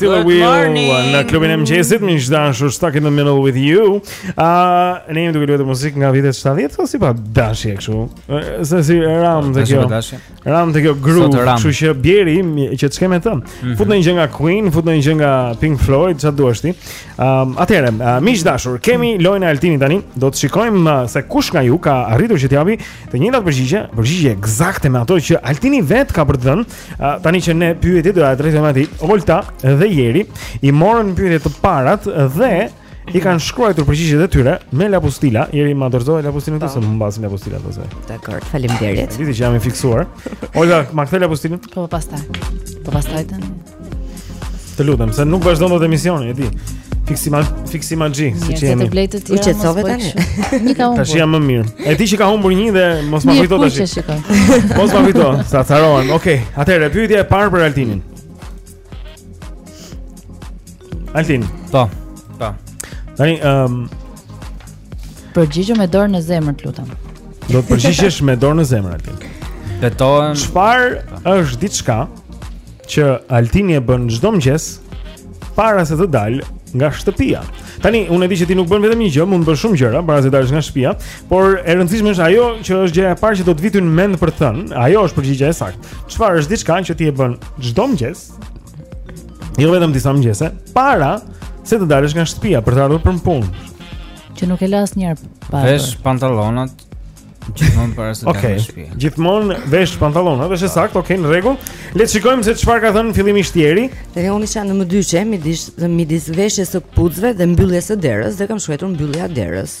Stealers Wheel në klubin e mëngjesit, miq të dashur, stuck in the middle with you. Ah, uh, ne jemi duke luajtur muzikë nga vitet 70 po si pa dashje kështu. Se si ramë te kjo. Ramë te kjo groove, kështu që bjeri ç'kemi të. Mm -hmm. Futni një gjë nga Queen, futni një gjë nga Pink Floyd, çfarë duash ti. Ëm ehm, um, atëherë, uh, miq të dashur, kemi lojën e Altinit tani. Do të shikojmë uh, se kush nga ju ka arritur që të japi të njëjtat përgjigje, përgjigje eksakte me ato që Altini vetë ka për të dhënë. Uh, tani që ne pyetjet do t'ia drejtojmë atij, Olta dhe Jeri i morën pyetjet të parët dhe I kanë shkruar përgjigjet e tyre me lapustila, Jeri ma dorëzoi lapustilin këtu po. se më mbesin lapustila do zë. Dakord, faleminderit. E di që jam i fiksuar. Olta, ma kthe lapustilin? Po, po pastaj. Po pastaj tani. Të lutem, se nuk vazhdon dot emisioni, e di. Fiksime fiksime gjë, siç jemi. U qetësove tani. Një ka humbur. Tash jam më mirë. E di që ka humbur një dhe mos ma kujto tash. Mos ma kujto, sa ta harroj. Okej, atëherë pyetja e parë për Altinin. Altin. Po. Po. Tani ëm um, Përgjigjo me dorë në zemër, të lutem. Do të përgjigjesh me dorë në zemër Altin. Betohem. Çfarë është diçka që Altini e bën çdo mëngjes para se të dalë nga shtëpia? Tani unë e di që ti nuk bën vetëm një gjë, mund të bësh shumë gjëra para se të dalësh nga shtëpia, por e rëndësishme është ajo që është gjëja e parë që do të vijë në mend për të thënë. Ajo është përgjigja e saktë. Çfarë është diçka që ti e bën çdo mëngjes? Jo vetëm disa mëngjese, para se të dalësh nga shtëpia për të ardhur për punë. Që nuk e la asnjëherë pa. Vesh pantallonat gjithmonë para se të dalësh nga shtëpia. Gjithmonë vesh pantallonat, është saktë, okay, në rregull. Le të shikojmë se çfarë ka thënë fillimisht Jeri. Dhe unë isha në mëdyshë midis midis veshjes së këpucëve dhe mbylljes së derës dhe kam shkruar mbyllja e derës.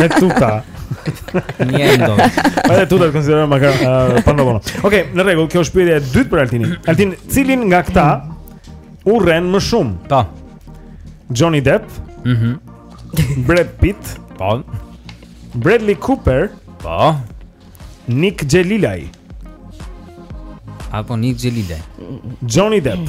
Me tuta Njëlloj Po dhe tutat konsiderohen ma ka uh, pantallona Oke, në rregull, kjo është pyetja e dytë për Altinin Altin, cilin nga këta urren më shumë? Po Johnny Depp mm -hmm. Brad Pitt Po Bradley Cooper Po Nik Xhelilaj Apo Nik Xhelilaj Johnny Depp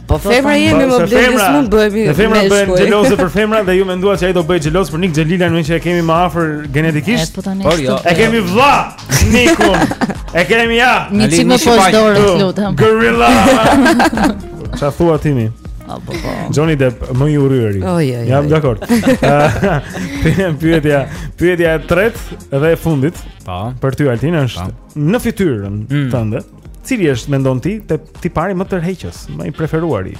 Po femra jemi më blendi s'mund bëhemi. Ne femra bëhemi xheloze për femra dhe ju menduat se ai do bëhet xheloz për Nik Xhelilajn që e kemi më afër genetikisht. Po tani. Jo. E kemi vlla Nikun. E kemi ja. Një çik më poshtë dorën, të lutem. Gorilla. Ça thua Timi? Po po. po. Johnny Depp më i urryeri. Oh, yeah, Jam yeah. dakord. Pyetja, pyetja, pyetja e tretë dhe e fundit. Po. Për ty Altin është po. Po. në fytyrën mm. tënde. Cili është mendon ti te tipari më tërheqës, më i preferuari?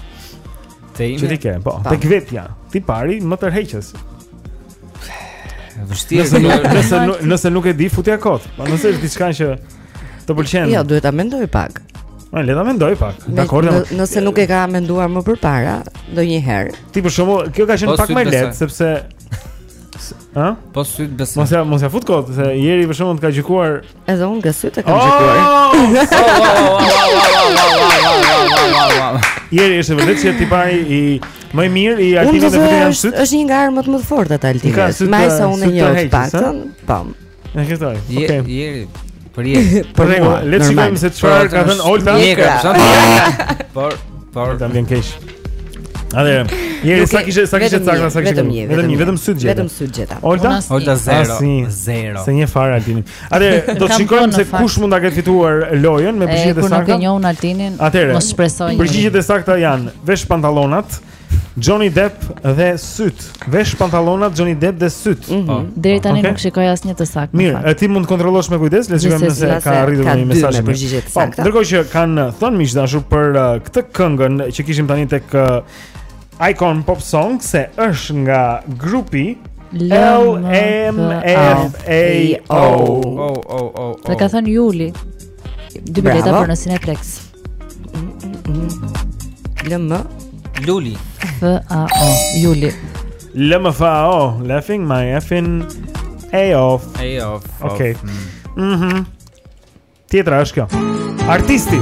Te imi. Çfarë ke? Po, te vetja. Tipari më tërheqës. Vështirë. Nëse nuk nëse nuk, nëse nuk e di futja kot. Po nëse është diçka që të pëlqen. Jo, duhet ta mendoj pak. Po le ta mendoj pak. Dakord. Nëse nuk e ka menduar më përpara, ndonjëherë. Ti për shembull, kjo ka qenë po, pak më lehtë sepse Ëh? Po sytë besoj. Mos ja mos ja fut kot se Jeri për shembull të ka gjykuar Edhe unë nga sytë e kam gjykuar. Jeri është vërtet se tipari më i mirë i Altinit në fytyrë janë sytë. Është një nga armët më të forta të Altinit. Me sa unë e njoh të paktën. Po. Ne kemi thënë. Okej. Jeri për jeri. Në rregull. Le të shikojmë se çfarë ka thënë Olta. Jeri, sa? Por, por, të vjen keq. Atëherë, jeri sa kishe sa kishe sakta sa kishe. Vetëm një, vetëm sytë gjeta. Vetëm sytë gjeta. Olta, Olta 0. 0. S'e njeh fare Altinin. Atëherë, do të shikojmë se kush mund ta ketë fituar lojën me përgjigjet e sakta. Nuk e njohun Altinin. Atëherë, mos shpresoj. Përgjigjet e sakta janë vesh pantallonat, Johnny Depp dhe sytë. Vesh pantallonat Johnny Depp dhe sytë. Mm -hmm. Deri tani okay. nuk shikoj asnjë të saktë. Mirë, Eri ti mund të kontrollosh me kujdes, le të shikojmë nëse ka arritur një mesazh të përgjigjet. Po, ndërkohë që kanë uh, thënë miq të dashur për uh, këtë këngën që kishim tani tek uh, Icon Pop Song se është nga grupi L M F A O. O o o. Na ka thënë Juli. Dy bileta për në Cineplex. LM Luli F A O Juli LM F A O Laughing my effing A off A off Ok Mhm Tjetra është kjo Artisti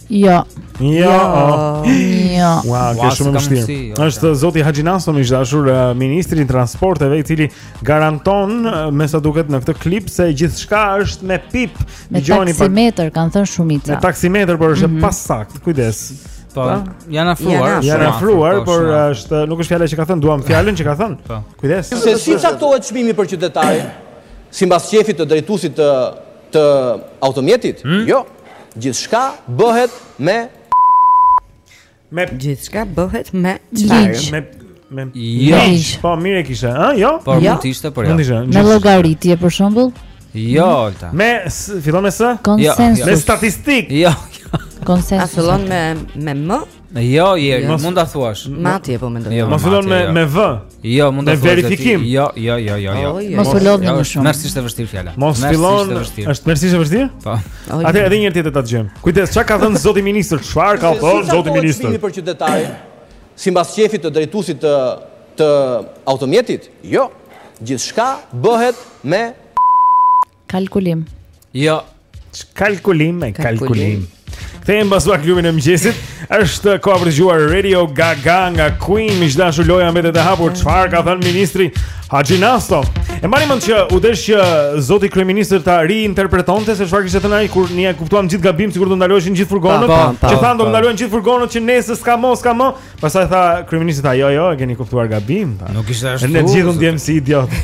Jo. Jo. Jo. Ua, kjo është shumë e vështirë. Është zoti Haxhinasto më i dashur, eh, ministri i transporteve, i cili garanton eh, me sa duket në këtë klip se gjithçka është me pip. Me taksimetër kanë thënë shumica. Me taksimetër, por është mm -hmm. pa sakt. Kujdes. Po, janë afruar, janë afruar, po, por është nuk është fjala që ka thënë, duam fjalën që ka thënë. Po. Kujdes. Se si caktohet çmimi për qytetarin? Sipas shefit të drejtuesit të Të automjetit? Jo. Gjithçka bëhet me me gjithçka bëhet me çfarë? Me me jo. Po mirë e kisha, ë, jo? Po mund të ishte, por jo. jo. Me llogaritje për shembull? Jo, Olta. Me fillon me s? Jo. Me statistikë. Jo. Konsensus. A fillon me me m? Jo, je, jo. mund ta thuash. Mati e po mendoj. Jo, mos fillon me jo. me V. Jo, mund ta thuash. Me verifikim. Jo, jo, jo, jo, jo. Mos u lodhni më shumë. Me siguri është e vështirë fjala. Mos fillon. Është mersi është vështirë? Po. Atë edhe një herë tjetër ta dëgjojmë. Kujdes, çka ka thënë zoti ministër? Çfarë ka thënë zoti ministër? Çfarë për qytetarin? Sipas shefit të drejtuesit të të automjetit? Jo. Gjithçka bëhet me Kalkulim. Jo. Kalkulim, e kalkulim. Kthehemi pas pak në klubin e mëngjesit. Është koha për të dëgjuar Radio Gaga nga Queen, miq të dashur loja mbetet e hapur. Çfarë ka thënë ministri Haxhinasto? E mbani mend që u desh që zoti kryeministër ta riinterpretonte se çfarë kishte thënë ai kur ne e kuptuam gjithë gabim sikur do ndaloheshin gjithë furgonët, që thanë do ndalohen gjithë furgonët që nesër s'ka më, s'ka më. Pastaj tha kryeministri tha, "Jo, jo, e keni kuptuar gabim." Nuk ishte ashtu. Ne gjithë ndihemi si idiotë.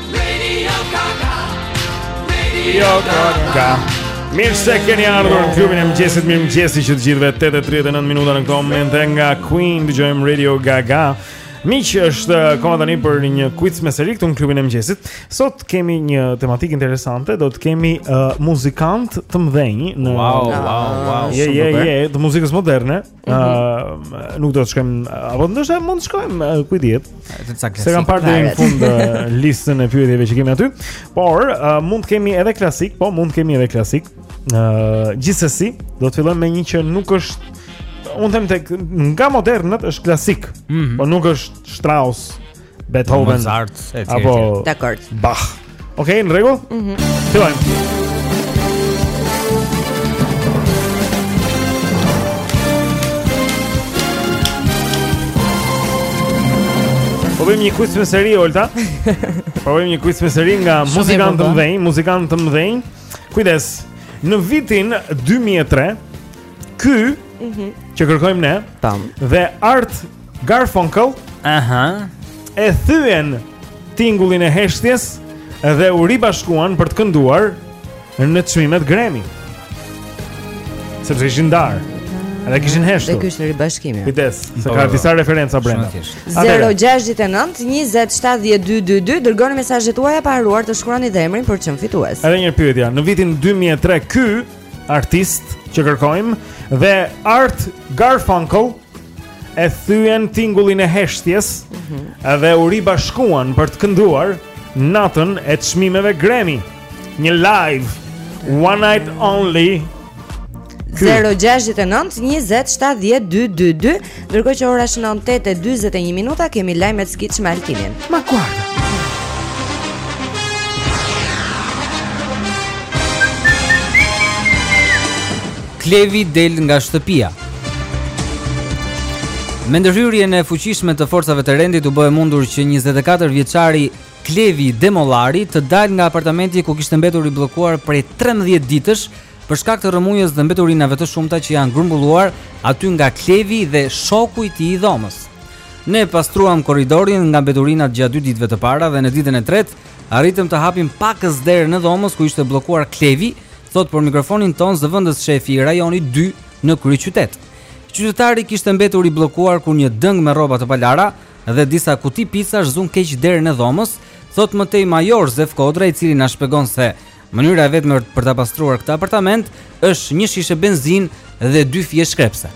Radio Gaga Radio Gaga Mirë se keni ardhur në klubin e mëngjesit, mirëmëngjesi që të gjithëve 8.39 minuta në këto momente nga Queen, dëgjojmë Radio Gaga. Miq, është uh, koha tani për një quiz me seri këtu në klubin e mëngjesit. Sot kemi një tematikë interesante, do të kemi uh, muzikantë të mëdhenj. Në... Wow, wow, wow, je, je, je, të muzikës moderne. Ëh, mm -hmm. uh, nuk do të shkojmë, apo ndoshta mund të shkojmë, uh, ku dihet. S'e kam parë deri në fund listën e pyetjeve që kemi aty. Por uh, mund të kemi edhe klasik, po mund të kemi edhe klasik. Ëh, uh, gjithsesi, do të fillojmë me një që nuk është unë them se nga modernët është klasik, mm -hmm. po nuk është Strauss Beethoven, Mozart, etj. Apo dakord. Bach. Okej, okay, në rregull? Mhm. Mm Fillojmë. Po bëjmë një quiz me seri Olta. Po bëjmë një quiz me seri nga muzikantë të mëdhenj, muzikantë të mëdhenj. Kujdes. Në vitin 2003, Ky, ëh, mm -hmm. që kërkojmë ne, tam, dhe Art Garfunkel, aha, uh -huh. e thyen tingullin e heshtjes dhe u ribashkuan për të kënduar në çmimet Grammy. Sepse ishin ndarë. Edhe kishin heshtur. Dhe ky është ribashkim. Kujdes, se ka po, disa referenca brenda. 069 20 70 222 dërgoni mesazhet tuaja pa harruar të shkruani dhe emrin për të qenë fitues. Edhe një pyetje. Në vitin 2003 ky artist që kërkojmë dhe Art Garfunkel e thyen tingullin e heshtjes mm -hmm. dhe u ribashkuan për të kënduar natën e çmimeve Grammy. Një live One Night Only 069 20 70 222 Ndërkohë që ora shënon 8:41 minuta, kemi lajmet kitsch me Altinin. Ma guarda. Klevi del nga shtëpia. Me ndërhyrjen e fuqishme të forcave të rendit u bë e mundur që 24 vjeçari Klevi Demollari të dalë nga apartamenti ku kishte mbetur i bllokuar prej 13 ditësh Për shkak të rrëmujës dhe mbeturinave të shumta që janë grumbulluar aty nga Klevi dhe shoku i tij i dhomës. Ne pastruam korridorin nga mbeturinat gjatë dy ditëve të para dhe në ditën e tretë arritëm të hapim pakëz derën e dhomës ku ishte bllokuar Klevi, thotë për mikrofonin tonë zëvendësshefi i rajonit 2 në kryeqytet. Qytetari kishte mbetur i bllokuar kur një dëng me rroba të palara dhe disa kuti picash zunë keq derën e dhomës, thotë më tej major Zef Kodra i cili na shpjegon se Mënyra e vetme për ta pastruar këtë apartament është një shishe benzinë dhe dy fije shkrepse.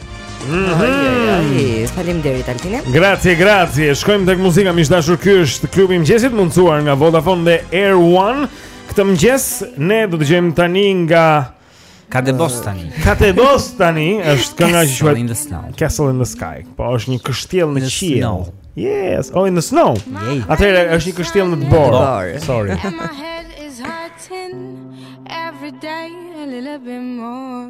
Mm -hmm. Faleminderit Altine. Grazie, grazie. Shkojmë tek muzika miq të dashur. Ky është klubi i mëngjesit mundësuar nga Vodafone dhe Air One. Këtë mëngjes ne do të dëgjojmë tani nga Kadebostany. Kadebostany, është kënga që quhet Castle in the Sky. Po është një kështjellë në qiell. Yes, oh in the snow. Atëherë është një kështjellë në dëborë. Sorry. Every day a little bit more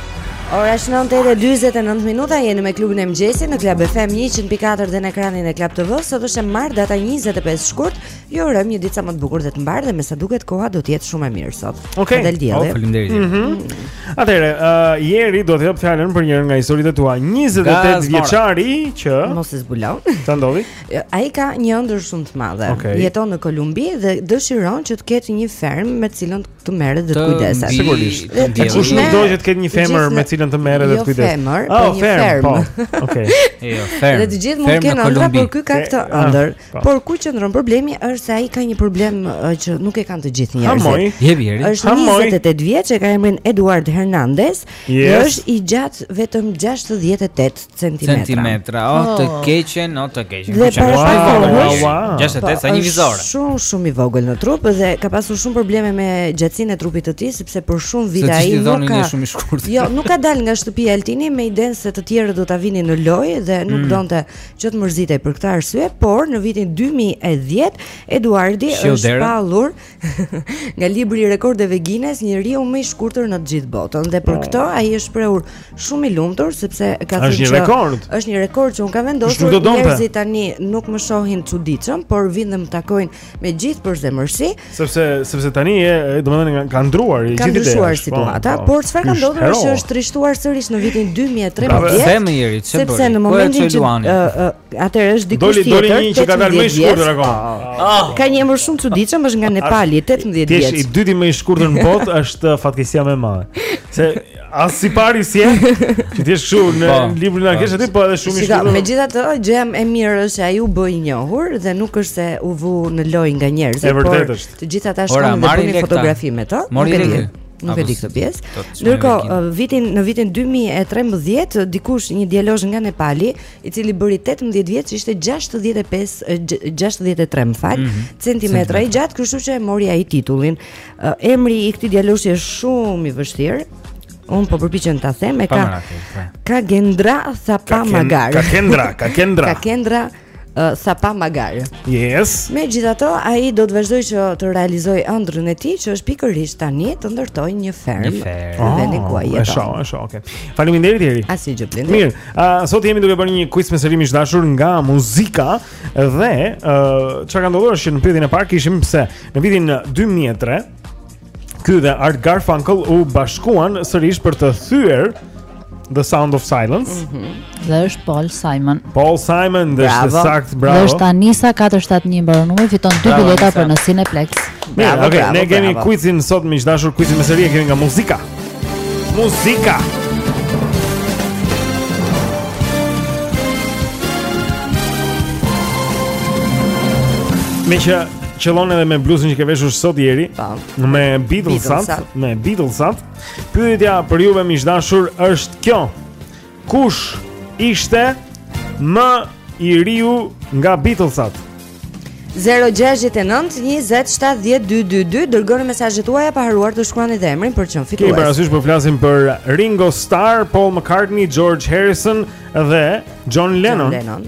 Ora është 8:49 minuta, jeni me klubin e mëngjesit në Club FM 100.4 dhe në ekranin e Club TV. Sot është e martë, data 25 shkurt. Ju urojmë një ditë sa më të bukur dhe të mbarë dhe me sa duket koha do të jetë shumë e mirë sot. Okej. Okay. Del dielli. Oh, Faleminderit. Mm -hmm. Atëherë, uh, ieri do të jap fjalën për njërën nga historitë e tua. 28 vjeçari që mos e zbulo. Ça ndodhi? Ai ka një ëndërr shumë të madhe. Okay. Jeton në Kolumbi dhe dëshiron që të ketë një fermë me të cilën të të merret dhe të kujdeset. Sigurisht. Kush nuk do që të ketë një femër me cilën të merret dhe jo të kujdeset. Jo femër, oh, një fermë. Po. Okej. Jo, fermë. Dhe të gjithë mund të kenë ëndrra, por ky ka këtë ah, ëndërr. Po. Por ku qëndron problemi është se ai ka një problem që nuk e kanë të gjithë njerëzit. Je vjeri. Është 28 vjeç, e ka emrin Eduard Hernandez, dhe është i gjatë vetëm 68 centimetra. Centimetra, o të po. keqen, o të keqen. Dhe para shpaj kohësh, 68 sa një vizore. Shumë shumë i vogël në trup dhe ka pasur shumë probleme me gjatësinë e trupit të tij sepse për shumë vite ai nuk ka shumë i shkurt. Nuk ka dalë nga shtëpia Altini me idenë se të tjerët do ta vinin në lojë dhe nuk donte që të mërzitej për këtë arsye, por në vitin 2010 Eduardi është shpallur Nga libri i rekordeve Guinness, njeriu më i shkurtër në të gjithë botën dhe për këtë ai është shprehur shumë i lumtur sepse ka thënë është një rekord. Është një rekord që unë kam vendosur njerëzit tani nuk më shohin çuditshëm, por vijnë dhe më takojnë me gjithë përzemërsi. Sepse sepse tani e domethënë ka ndërruar i gjithë. Ka ndryshuar situata, por çfarë ka ndodhur është që është trishtuar sërish në vitin 2013. Sepse në momentin që Atëherë është dikush tjetër. Doli doli një që ka dalë më i shkurtër akoma. Ah. Ah. Ka një emër shumë të çuditshëm, është nga Nepali, 18 vjeç. Ti je i dyti më i shkurtër në botë është fatkeqësia më e madhe. Se as i pari s'je, që ti je kështu në librin na po. kesh aty po edhe shumë i shkurtër. Megjithatë, gjëja e mirë është se ai u bë i njohur dhe nuk është se u vu në lojë nga njerëzit. Është vërtet është. Të gjithë ata shkonin dhe bënin fotografi me të. Mori lekë nuk e di këtë pjesë. Ndërkohë vitin në vitin 2013 dikush një djalosh nga Nepali i cili bëri tetëmbëdhjetë vjeç ishte gjashtëdhjetë e pesë gjashtëdhjetë e tre më fal mm -hmm. centimetra i gjatë kështu që e mori ai titullin emri i këtij djaloshi është shumë i vështirë Unë po përpiqem ta them e ka Khagendra Thapa Magar. Khagendra, Khagendra. Khagendra Thapa Magar. Yes. Megjithatë, ai do të vazhdojë që të realizojë ëndrrën e tij, që është pikërisht tani të ndërtojë një fermë në vendin ku ai jeton. Është, është, okay. Faleminderit Eri. Asgjë Blendi. Mirë, Uh, sot jemi duke bërë një quiz me seri miq të dashur nga muzika dhe uh, çka ka ndodhur është që në pyetjen e parë kishim se në vitin 2003 ky dhe Art Garfunkel u bashkuan sërish për të thyer The Sound of Silence. Mm -hmm. Dhe është Paul Simon. Paul Simon, dhe është e saktë, bravo. Dhe është Anisa 471 mbaron numri, fiton dy bileta për në Cineplex. Mirë, okay, ne kemi quizin sot miq të dashur, quizin me seri e kemi nga muzika. Muzika. Meqë qëllon edhe me bluzën që ke veshur sot Eri, me Beatles-at, me Beatles-at. Pyetja për juve miq të dashur është kjo. Kush ishte më i riu nga Beatlesat? 069 20 70 222 Dërgoni mesazhet tuaja pa harruar të shkruani dhe emrin për të qenë fitues. Kemi parasysh po flasim për Ringo Starr, Paul McCartney, George Harrison dhe John Lennon, John Lennon.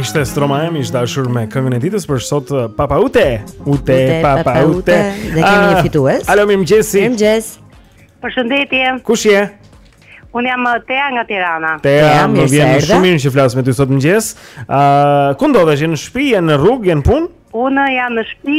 Ishte Stromae, miq të dashur me këngën e ditës për sot uh, Papaoutai. Outai, Papaoutai. Dhe kemi ah, një fitues. Alo, mirë mëgjesi. Mirë mëgjesi. Përshëndetje. Kush je? Unë jam uh, Tea nga Tirana. Tea, më vjen shumë mirë që flas me ty sot mëgjes. Uh, ku ndodhesh? Je në shtëpi, je në rrugë, je në punë? Unë jam në shtëpi,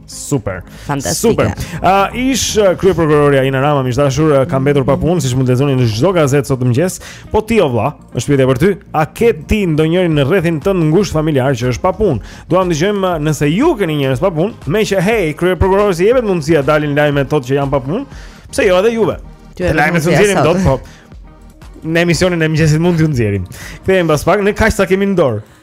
Super. Fantastike. Super. Uh, ish uh, kryeprokurorja Ina Rama miq të dashur uh, ka mbetur pa punë, siç mund të lexoni në çdo gazetë sot mëngjes. Po ti o vlla, është pyetja për ty, a ke ti ndonjërin në rrethin tënd të ngushtë familjar që është pa punë? Duam të dëgjojmë uh, nëse ju keni njerëz pa punë, meqë hej, kryeprokurores i jepet mundësia dalin lajme të thotë që janë pa punë, pse jo edhe juve? Te lajmet s'ju nxjerrim dot, po. Në emisionin e mëngjesit mund t'ju nxjerrim. Kthehemi pas pak, ne kaq sa kemi në dorë.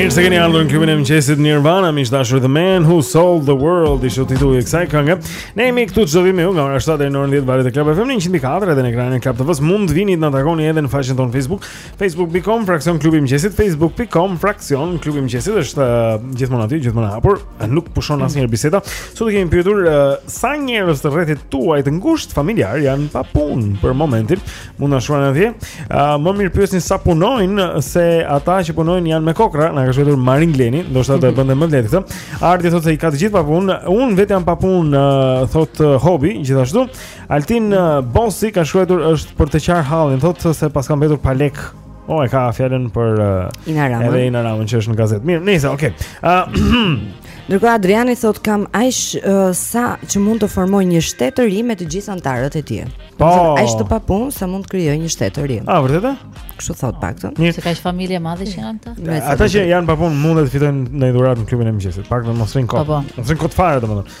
Mirë se keni ardhur në klubin e mëngjesit Nirvana, miq të dashur The Man Who Sold the World, ishte titulli i kësaj kënge. Ne jemi këtu çdo ditë me ju nga ora 7 deri në orën 10 valët e Club FM 104 edhe në ekranin e Club TV-s. Mund të vini të na takoni edhe në faqen tonë Facebook. Facebook.com fraksion klubi i mëngjesit Facebook.com fraksion klubi i mëngjesit është uh, gjithmonë aty, gjithmonë hapur, nuk pushon asnjëherë mm. biseda. Sot ju kemi pyetur uh, sa njerëz të rrethit tuaj të ngushtë familjar janë pa punë për momentin. Mund të na shkruani atje. Uh, më mirë pyesni sa punojnë se ata që punojnë janë me kokrra, na ka shkruar Marigleni, ndoshta do ta bënte më të lehtë këtë. Ardi thotë se i ka të gjithë pa punë, unë vetë jam pa punë, uh, thotë uh, hobi gjithashtu. Altin uh, Bossi ka shkruar është për të qarë hallin, thotë se paska mbetur pa lek. O oh, e ka fjalën për uh, Ina Ramën. Edhe Ina Ramën që është në gazetë. Mirë, nice, okay. Uh, Ndërkohë Adriani thot kam aq uh, sa që mund të formoj një shtet të ri me të gjithë anëtarët e tij. Po. Aq të papunë sa mund të krijoj një shtet të ri. A vërtet e? Kështu thot paktën. Një... Se ka ish familje e madhe që janë këta. Ata që janë papunë mund të fitojnë një dhuratë në klubin e mëngjesit. Të paktën mos rrinë kot. Po, po. Mos rrinë kot fare domethënë.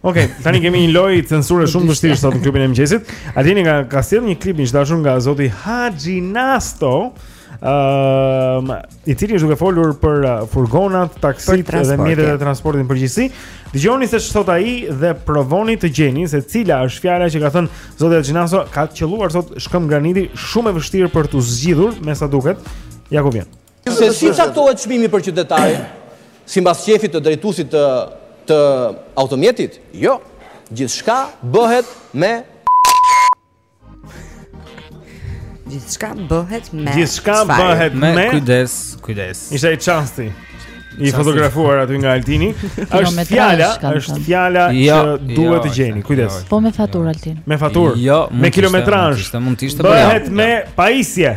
Ok, tani kemi një lojë censure shumë të vështirë sot në klubin e mëngjesit. Adini na ka sjell një klip miq të dashur nga zoti Haxhinasto, ëm, uh, i cili është duke folur për uh, furgonat, taksit dhe mjetet e transportit në përgjithësi. Dëgjoni se ç'thot ai dhe provoni të gjeni se cila është fjala që ka thënë zoti Haxhinasto, ka qëlluar sot shkëmb graniti, shumë e vështirë për t'u zgjidhur, me sa duket. Ja ku vjen. Se si caktohet çmimi për qytetarin? Simbas qejfit të drejtuesit të të automjetit? Jo. Gjithçka bëhet me Gjithçka bëhet me Gjithçka bëhet me kujdes, kujdes. Ishte i çastit. I fotografuar aty nga Altini. Është fjala, është fjala jo, që jo, duhet të gjeni. Jo, kujdes. Po me faturë Altin. Me faturë. Jo, me kilometrazh. Mund të ishte. Bëhet me pajisje.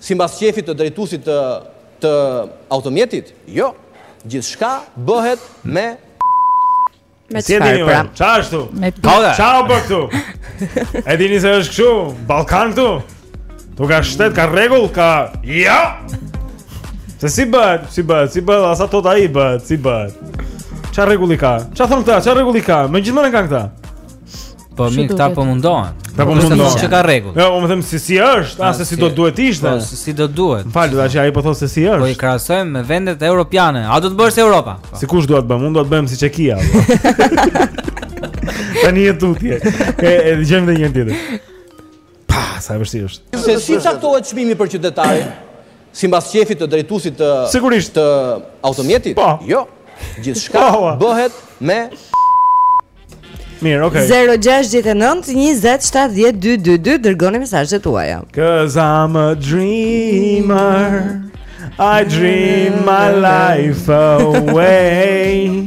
Simbas qejfit të drejtuesit të të automjetit, jo, gjithçka bëhet me Me Si e çfarë dini pra? unë? Ça është këtu? Me pi. Oke. Ça u bë këtu? E dini se është kështu? Ballkan këtu? Këtu ka shtet, ka rregull, ka... Ja! Se si bëhet, si bëhet, si bëhet, atë thotë ai bëhet, si bëhet. Ça rregulli ka? Ça thonë këta, ça rregulli ka? Me gjithmonë e kanë këta. Po mirë, këta po mundohen. Këta po, po mundohen. Që ka rregull? Jo, unë them se si është, as se si do duhet të ishte. Po, si do duhet. Më fal, tash ai po thotë se si është. Po i krahasojmë me vendet europiane. A do të bëhesh Europa? Po. Si kush do të bëhemi, unë dua të bëhem si Çekia. Tani e tutje. E dëgjojmë edhe një tjetër. Pa sa e vështirë është. Se si caktohet çmimi për qytetarin? Simbas qejfit të drejtuesit të Sigurisht. të automjetit? Po. Jo. Gjithçka Po. bëhet me Mirë, okay. 069 20 70 222 dërgoni mesazhet tuaja. Cause I'm a dreamer I dream my life away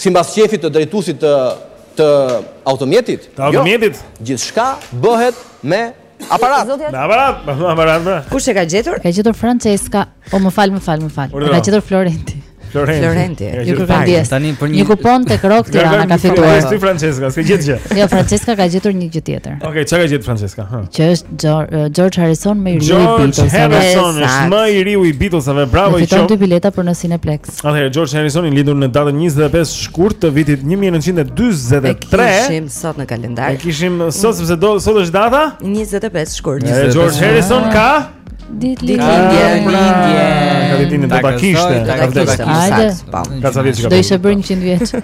Simbas qejfit të drejtusit të të automjetit. Të automjetit. Jo, gjithçka bëhet me aparat. Me aparat, me aparat. Pra. Kush e ka gjetur? Ka gjetur Francesca. O më fal, më fal, më fal. Ka gjetur Florenti. Florenti. Florenti. Ju kërkoj ndjesë. Tani për një kupon tek Rock Tirana ka fituar. Ti Francesca, s'ke gjetur gjë. Jo, Francesca ka gjetur një gjë tjetër. Okej, okay, ça ka gjetur Francesca? Hë. Që është George Harrison më i riu i Beatles. George Harrison është më i riu i Beatlesave. Bravo i qoftë. Fiton dy bileta për në Cineplex. Atëherë George Harrison i lindur në datën 25 shkurt të vitit 1943. E kishim sot në kalendar. E kishim sot sepse do sot është data 25 shkurt. E George Harrison ka ditëlindje. Ditëlindje. Ka ditëlindje do ta kishte. Do ta kishte. Hajde. Ka sa vjet që ka. Do ishte bërë 100 vjeç.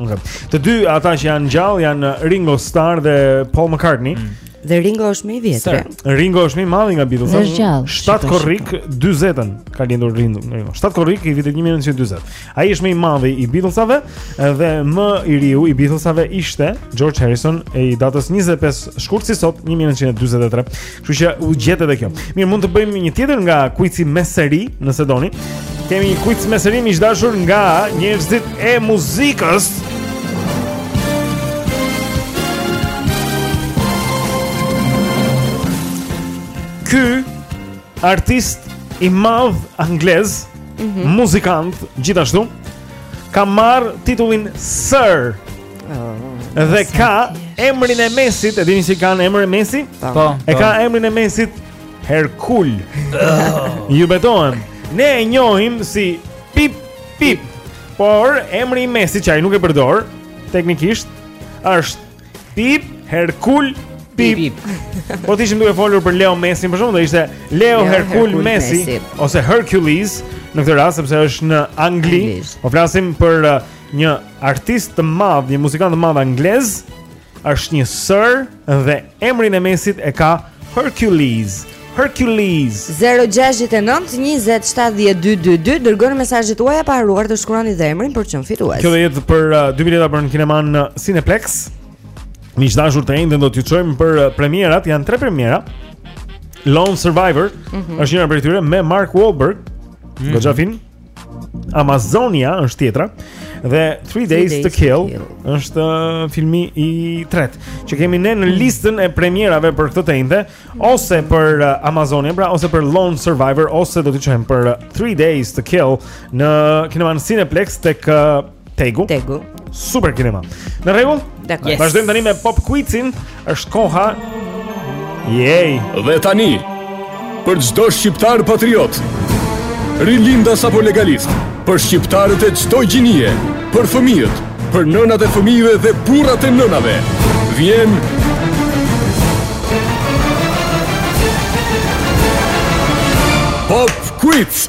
Okej. Të dy ata që janë gjallë janë Ringo Starr dhe Paul McCartney. Mm. Dhe Ringo është më i vjetri. Ringo është më i madhi nga Beatles. Është gjallë. 7 korrik 40-ën ka lindur Ringo. 7 korrik i vitit 1940. Ai është më i madhi i Beatlesave dhe më i riu i Beatlesave ishte George Harrison i datës 25 shkurt si sot 1943. Kështu që u gjet edhe kjo. Mirë, mund të bëjmë një tjetër nga kuizi me seri, nëse doni. Kemi një kuiz me seri miq dashur nga njerëzit e muzikës Ky artist i madh anglez, mm -hmm. muzikant gjithashtu, ka marrë titullin Sir. Oh, dhe ka emrin e mesit, e dini si e ka emrin e mesit? Po. po. E ka emrin e mesit Herkul. Ju betohem. Ne e njohim si Pip Pip. Por emri i mesit që ai nuk e përdor teknikisht është Pip Herkul Pip. pip. Po të ishim duke folur për Leo Messi, për shembull, do ishte Leo, Leo Herkul, Herkul Messi, Messi. ose Hercules në këtë rast sepse është në Angli. Anglisht. Po flasim për uh, një artist të madh, një muzikant të madh anglez. Është një sir Dhe emrin e mesit e ka Hercules. Hercules 0692070222 dërgoni mesazhet tuaja pa harruar të shkruani dhe emrin për të qenë fitues. Kjo do jetë për uh, dy bileta për në kinemanë në uh, Cineplex. Miq dashur të enjten do t'ju çojmë për uh, premierat, janë tre premiera. Lone Survivor mm -hmm. është njëra prej tyre me Mark Wahlberg. Mm -hmm. Goxha film. Amazonia është tjetra dhe 3 Days, Days to Kill, kill. është uh, filmi i tretë që kemi ne në listën e premierave për këtë të enjte ose për uh, Amazonia, pra ose për Lone Survivor ose do t'ju çojmë për 3 uh, Days to Kill në kinemanë Cineplex tek uh, Tegu. Tegu. Super kinema. Në rregull? Dakord. Yes. Vazhdojmë tani me Pop Quizin. Është koha. Yay. Dhe tani për çdo shqiptar patriot. Rilindas apo legalist, për shqiptarët e çdo gjinie, për fëmijët, për nënat e fëmijëve dhe burrat e nënave. Vjen Pop Quiz.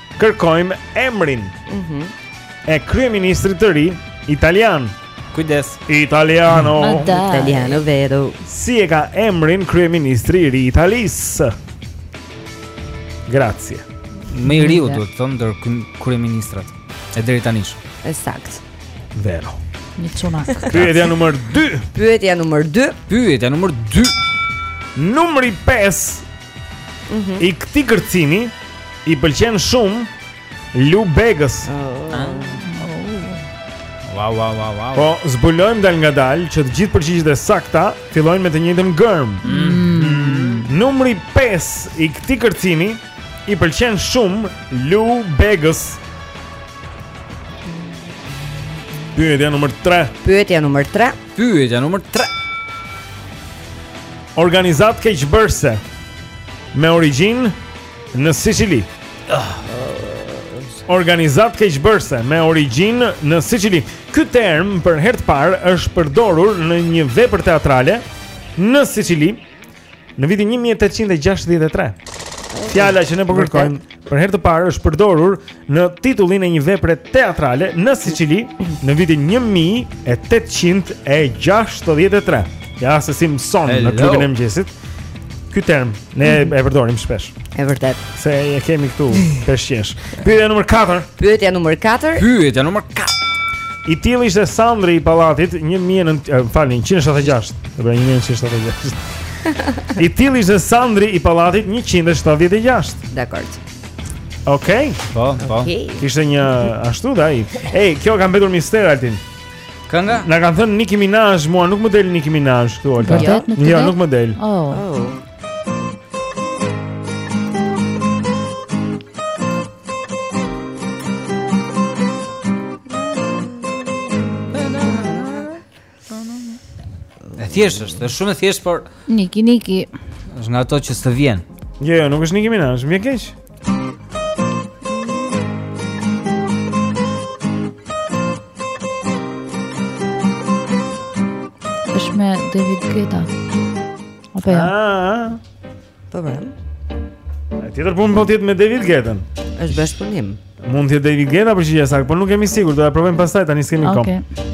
Kërkojmë emrin. Mhm. Mm e kryeministrit të ri italian. Kujdes. Italiano. Italiano vero. Si e ka emrin kryeministri i ri i Italisë? Grazie. Më i riu do të thonë ndër kryeministrat. e deritanishëm. E saktë. Vero. Një çuna. Pyetja numër 2. Pyetja numër 2. Pyetja numër 2. Numri 5 mm -hmm. i këtij kërcimi i pëlqen shumë Lu Begës. Oh. Ah. Wow, wow, wow, wow. Po zbulojmë dalëngadalë që të gjithë përgjigjet e sakta fillojnë me të njëjtën germë. Mm. Mm. Numri 5 i këtij kërcimi i pëlqen shumë Lu Begës. Pyetja numër 3. Pyetja numër 3. Pyetja numër 3. Organizatë keqbërëse me origjinë në Sicili. Ah. Organizat keqbërse me origjinë në Sicili. Ky term për herë të parë është përdorur në një vepër teatrale në Sicili Në vitin 1863, fjala që ne po kërkojmë për herë të parë është përdorur në titullin e një vepre teatrale në Sicili në vitin 1863. Ja se si mëson në klubin e mëngjesit. Ky term ne e përdorim shpesh, E vërtetë. se e kemi këtu peshqesh. Pyetja numër 4. Pyetja numër 4. Pyetja numër 4. I tillë ishte Sandri i Pallatit 1900, më falni, 176. Apo 1976 I tillë ishte Sandri i pallatit 176 Dakord Okej Po, po Ishte një ashtu dhe i Ej, kjo ka mbetur mister Altin Kënga? Na kanë thënë Nicki Minaj, mua nuk më del Nicki Minaj këtu Altin Për vërtet nuk më del? Jo, nuk më del Oh, oh. E thjeshtë është, është shumë e thjeshtë, por Nicki Nicki. Është nga ato që s'të vjen. Jo, jo, nuk është Nicki Minaj, më vjen keq. Është me David Guetta. Apo jo? Ah, ah. Po po. Tjetër punë mund të jetë me David Guetta. Është bashkëpunim. Mund të jetë David Guetta përgjigjja e saktë, por nuk jemi të sigurt, do ta provojmë pastaj tani s'kemi kohë. Okej.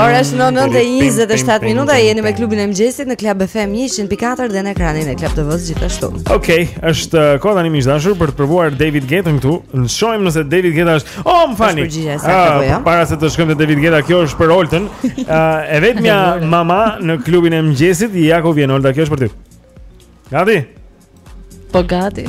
Ora është 9 e 27 minuta jeni me klubin e mëngjesit në Club FM 104 dhe në ekranin e Club TV-së gjithashtu. Okej, okay, është uh, koha tani miq të dashur për të provuar David Guettën këtu. Shohim nëse David Guetta është Oh, më falni. Uh, para se të shkojmë te David Guetta, kjo është për Oltën. Uh, e vetmja mama në klubin e mëngjesit, ja ku vjen Olta, kjo është për ty. Gati? Po gati.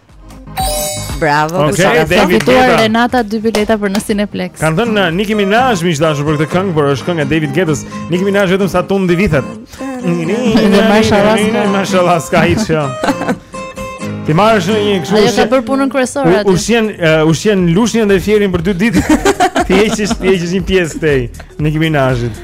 Bravo, okay, kush ka thënë? Fituar Renata dy bileta për në Cineplex. Kan thënë uh, Nicki Minaj miq të dashur për këtë këngë, por është kënga e David Guetta. Nicki Minaj vetëm sa tund vithet. Dhe mashallah, mashallah s'ka hiç. Jo. T'i marrësh një gjë kështu. Ajo ka bërë punën kryesore aty. Ushqen, uh, ushqen Lushnjën dhe Fierin për 2 ditë. T'i heqësh, t'i heqësh një pjesë asaj, Nicki Minajit.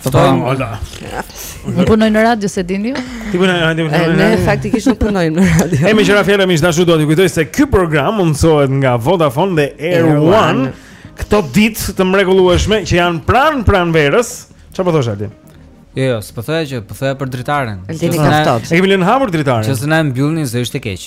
Po punojmë Olta. Ne punojmë në radio s'e dini ju? Ti punon në radio. Ne faktikisht nuk punojmë në radio. E meqë ra fjala miq të dashur do t'ju kujtoj se ky program mundësohet nga Vodafone dhe Air One. Këto ditë të mrekullueshme që janë pranë pranë verës. Çfarë po thosh Alti? Jo, jo, s'po thoya që po thoya për dritaren. Altini ka ftohtë. E kemi lënë hapur dritaren. Që s'na mbyllni se është e keq.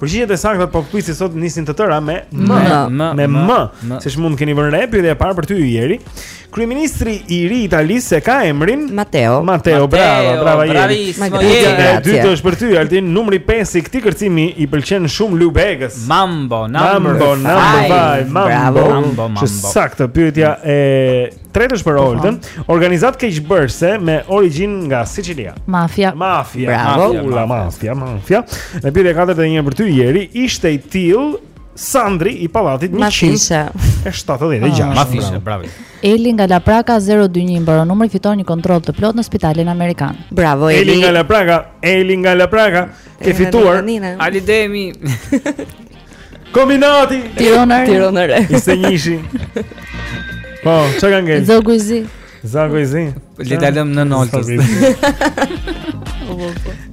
Përgjigjet e sakta të Pop Quiz-it sot nisin të tëra me M. M. Me M. M. Siç mund të keni vënë re, pyetja e parë për ty Jeri. Kryeministri i ri i Italisë e ka emrin Matteo. Matteo, bravo, bravo Jeri. Bravissimo, Pyetja Jeri. e Grazie. dytë është për ty Altin, numri 5 i këtij kërcimi i pëlqen shumë Lou Begës. Mambo, number Mambo, number five. 5, Mambo. Bravo. Mambo, Që mambo. saktë, pyetja e tretë është për Oltën, organizatë keqbërse me origjinë nga Sicilia. Mafia. Mafia. Bravo. Mafia, mafia, mafia, mafia. Në pyetjen e katërt dhe një për ty Jeri, ishte i tillë Sandri i pallatit 176. Mafish, bravo. Eli nga Lapraka 021 mbaron numri fiton një kontroll të plotë në spitalin amerikan. Bravo Eli. Eli nga Lapraka, Eli nga Lapraka, ke fituar. Ali Demi. Kombinati Tirona e Re Tirona e Re Njëzet e njëshi Po, çfarë ka ngelë? Zogu i zi Zogu i zi Le t'ia lëmë Oltës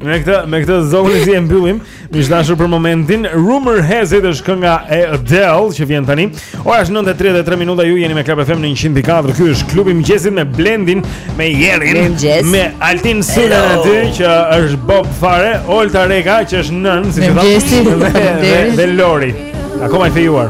Me këtë, me këtë zogu i zi e mbyllim Miq të dashur për momentin Rumor has it është kënga e Adele Që vjen tani Ora është 9:33 minuta, ju jeni me Club FM në 104. Ky është klubi i mëngjesit me Blendin, me Jerin, me Altin Sulën aty që është Bob Fare, Olta Reka që është nënë, siç e thonë, dhe Lori. Akoma i fejuar.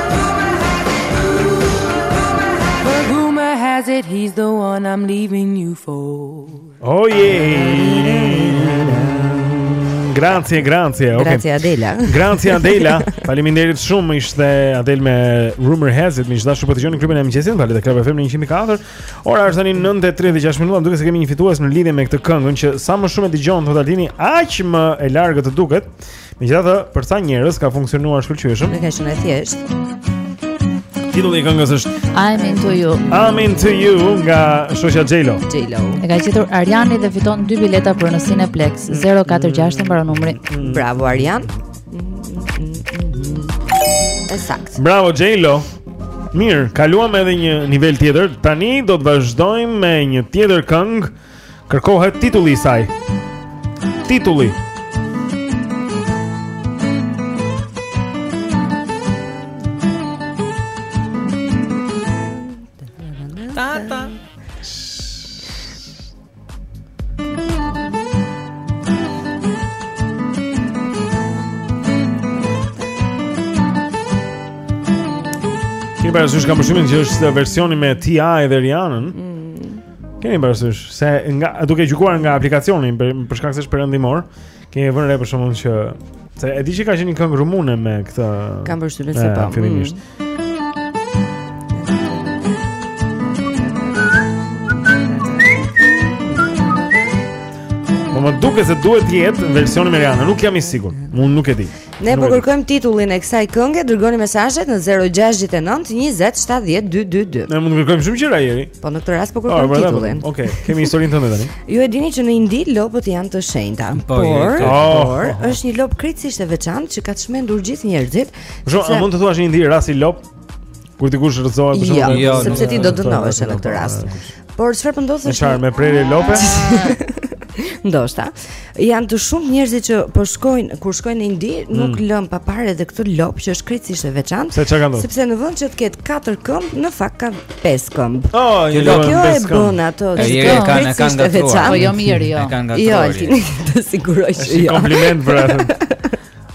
But rumor has it he's the one I'm leaving you for Oh yeah Grazie, grazie. Okay. Grazie Adela. Grazie Adela. Faleminderit shumë. Ishte Adele me Rumor Has It. Miq të dashur po dëgjoni klubin e mëngjesit, valet e Club FM në 104. Ora është tani 9:36 minuta, duket se kemi një fitues në lidhje me këtë këngë që sa më shumë e dëgjon thotë Altini, aq më e largët të duket. Megjithatë, për sa njerëz ka funksionuar shkëlqyeshëm? Nuk ka qenë e thjeshtë. Titulli i këngës është I'm into you. I'm into you nga shoqja J.Lo. J.Lo. E ka gjetur Arjani dhe fiton dy bileta për në Cineplex 046 mbaron numri. Bravo Arjan. E saktë. Bravo J.Lo. Mirë, kaluam edhe një nivel tjetër. Tani do të vazhdojmë me një tjetër këngë. Kërkohet titulli i saj. Titulli. Titulli. Kemi parasysh kam përshtypjen që është versioni me TI dhe Rihanna. Mm. Kemi parasysh se nga duke gjykuar nga aplikacioni për, për shkak se është perëndimor, kemi vënë re për shembull që se e di që ka qenë një këngë rumune me këtë. Kam përshtypjen se po. Fillimisht. Mm. Më duket se duhet të jetë versioni me Rihanna, nuk jam i sigurt. Unë nuk e di. Ne po kërkojmë titullin e kësaj kënge, dërgoni mesazhet në 069 20 70 222. Ne mund të kërkojmë shumë gjëra Jeri. Po në këtë rast po kërkojmë oh, titullin. Okej, okay, kemi historinë tonë tani. Ju e dini që në Indi lopët janë të shenjta. Po, por, oh, por oh, oh, oh. është një lopë krejtësisht e veçantë që ka çmendur gjithë njerëzit. Jo, a mund të thuash në Indi rasi lopë kur dikush rrëzohet për shkak të Jo, sepse ti do të dënoheshe në këtë rast. Por çfarë po ndodh është? Çfarë me prerje lope? Ndoshta. Janë të shumtë njerëzit që po shkojnë kur shkojnë në Indi, mm. nuk lënë pa parë edhe këtë lopë që është krejtësisht e veçantë. Se çka ndodh? Sepse në vend që të ketë katër këmbë, në fakt ka pesë këmbë. Oh, kjo lopë kjo e bën ato që jo, ka kanë kanë gatuar. Po jo mirë, jo. E kanë gatuar. Jo, Altin të siguroj që jo. Kompliment për atë.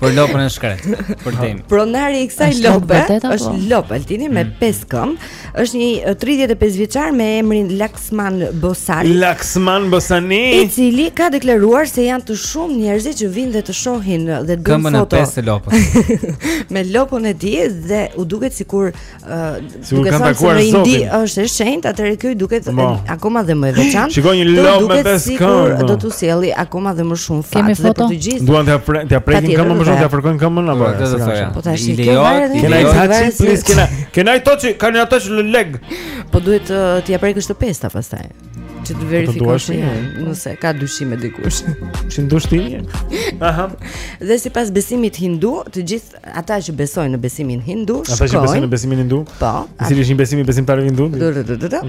Për lopën e shkretë, për dem. Pronari i kësaj lope është lopë Altini me 5 mm. këmbë, është një 35 vjeçar me emrin Laksman Bosani. Laksman Bosani, i cili ka deklaruar se janë të shumtë njerëzit që vijnë dhe të shohin dhe bëjnë foto. Këmbën e pestë të lopës. me lopën e tij dhe u duket sikur Si duke kanë takuar zotin. Në Indi është e shenjtë, atëherë ky duket po. akoma dhe më e veçantë. Shikojnë lopë me pesë këmbë. Do t'u sjellë akoma dhe më shumë fat dhe për të gjithë. Duan t'ia pre, t'ia prekin këmbën më shumë, t'ia fërkojnë këmbën apo atë do thoya. Po tash i lejohet. Can I touch it please? Can I Can I touch it? Can I touch the leg? Po duhet uh, t'ia prekësh të pesta pastaj. Që të po verifikosh nëse ka dyshime dikush. Çi ndoshti? Aha. Dhe sipas besimit hindu, të gjithë Ata që besojnë në besimin hindu, shkojnë. Ata që besojnë në besimin hindu? Po. I cili është një besim i besimtarëve hindu? Do do do do.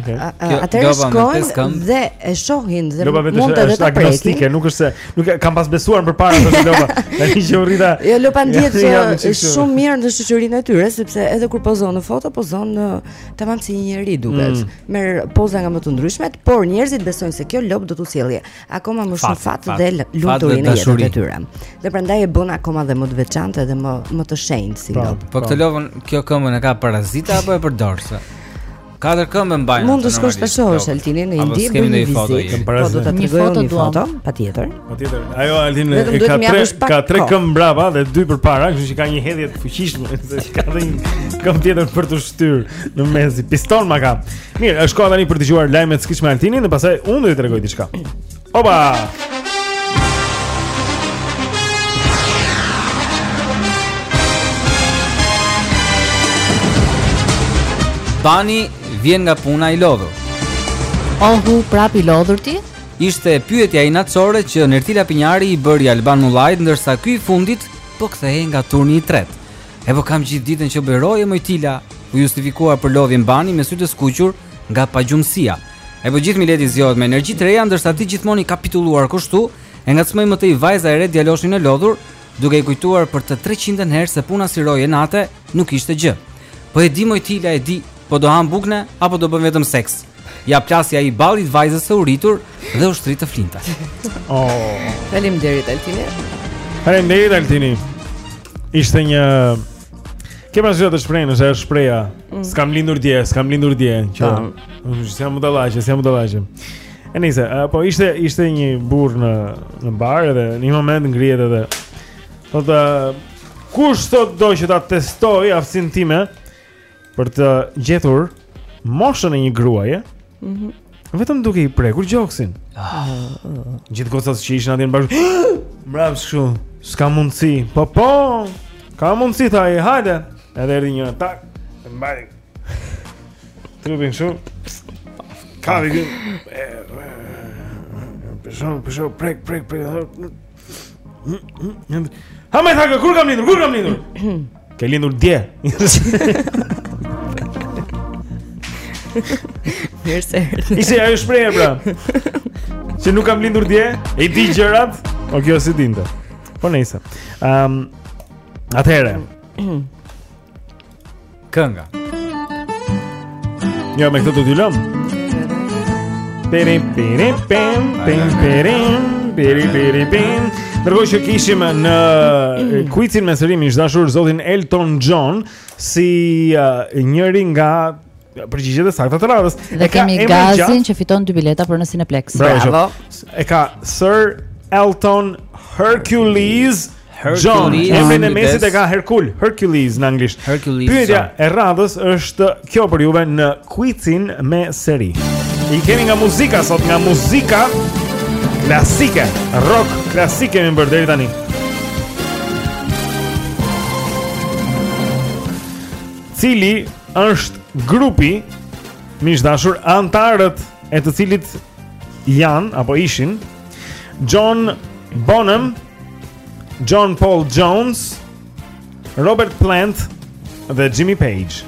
Ata shkojnë dhe e shohin dhe mund të vetë agnostike, nuk është se nuk kam pas besuar më parë për Lopa. Tani që u rrita. Jo Lopa ndihet që është shumë mirë në shoqërinë e tyre sepse edhe kur pozon në foto, pozon tamam si njerëz duket. Mm. Merr poza nga më të ndryshmet, por njerëzit besojnë se kjo lopë do t'u sjellë akoma më shumë fat dhe lumturinë e jetës së tyre. Dhe prandaj e bën akoma dhe më të veçantë dhe më më të shenjtë si lop. Po, po këtë lopën kjo këmbën e ka parazita apo e përdor, se Katër këmbë mbajnë. Mund të shkosh të shohësh Altinin në Indi për një vizitë. Po do ta tregoj një foto, patjetër. Patjetër. Ajo Altin e ka tre ka tre këmbë mbrapa dhe dy përpara, kështu që ka një hedhje të fuqishme, ka dhe një këmbë tjetër për të shtyrë në mes, si piston e ka. Mirë, është koha tani për të dëgjuar lajmet skiç me Altinin dhe pastaj unë do të tregoj diçka. Opa! Bani vjen nga puna i lodhur. Ohu, prap i lodhur ti? Ishte pyetja inatçore që Nertila Pinjari i bëri Alban Mullajt, ndërsa ky i fundit po kthehej nga turni i tretë. E po kam gjithë ditën që bëj roje moj Tila, u justifikua për lodhjen Bani me sytë të skuqur nga pagjumësia. E po gjithë mileti zgjohet me energji të reja ndërsa ti gjithmonë i kapitulluar kështu, e ngacmoi më tej vajza e re djaloshin e lodhur, duke i kujtuar për të 300-ën herë se puna si roje nate nuk ishte gjë. Po e di moj Tila e di, po do ham bukë ne apo do bëm vetëm seks? Ja plasi ai ballit vajzës së uritur dhe u shtri të flinte. Oh. Faleminderit Altini. Faleminderit Altini. Ishte një Ke parasysh atë shprehjen, se është shprehja. Mm. S'kam lindur dje, s'kam lindur dje, që unë jam budallaqe, jam budallaqe. E nejse, po ishte ishte një burrë në në bar edhe në një moment ngrihet edhe. Po, tha, kush sot do që ta testoj aftësinë time? për të gjetur moshën e një gruaje. Mhm. Mm vetëm duke i prekur gjoksin. Ah. Gjithë gocat që ishin atje në bar: Shko more, kështu, s'ka mundsi. Po po. Ka mundsi tha ai, hajde. Edhe erdhi një tak. E mbaj. Trupin kështu. Ka vjen. Peshon, peshon, prek, prek, prek. Hë më, tha kjo, kur kam lindur, kur kam lindur? Ke lindur dje. Mirë se erdhi. Ishte ajo shprehja pra. Që nuk kam lindur dje, i di gjërat, o kjo s'i dinte. Po nejse. Ehm, um, atëherë. Kënga. Jo me këtë do t'ju lëmë. Peri peri pem pem peri peri peri pem. Ndërkohë që kishim në kuicin me Sir-in e shumëdashur zotin Elton John si uh, njëri nga Përgjigje të sakta të radhës. Dhe kemi Gazin që fiton dy bileta për në Cineplex. Bravo. E ka Sir Elton Hercules John, emrin e mesit e ka Herkul, Hercules në anglisht. Pyetja e radhës është kjo për juve në quizin me seri. I kemi nga muzika sot, nga muzika klasike, rock klasik kemi bërë deri tani. Cili është grupi miq të dashur anëtarët e të cilit janë apo ishin John Bonham, John Paul Jones, Robert Plant dhe Jimmy Page.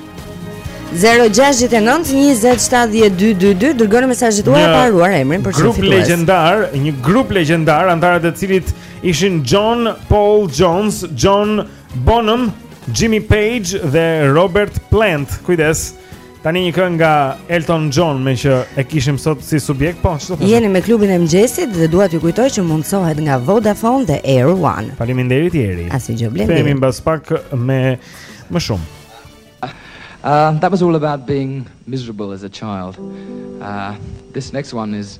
0692070222 dërgoni mesazhet tuaja pa harruar emrin për çfarë fitues. Grup legjendar, një grup legjendar anëtarët e të cilit ishin John Paul Jones, John Bonham, Jimmy Page dhe Robert Plant. Kujdes. Tani një këngë nga Elton John me që e kishim sot si subjekt, po çfarë thotë? Jeni me klubin e mëngjesit dhe dua t'ju kujtoj që mundësohet nga Vodafone dhe Air One. Faleminderit Jeri. Asgjë Blendi. Kthehemi mbas pak me më shumë. Uh, that was all about being miserable as a child. Uh, this next one is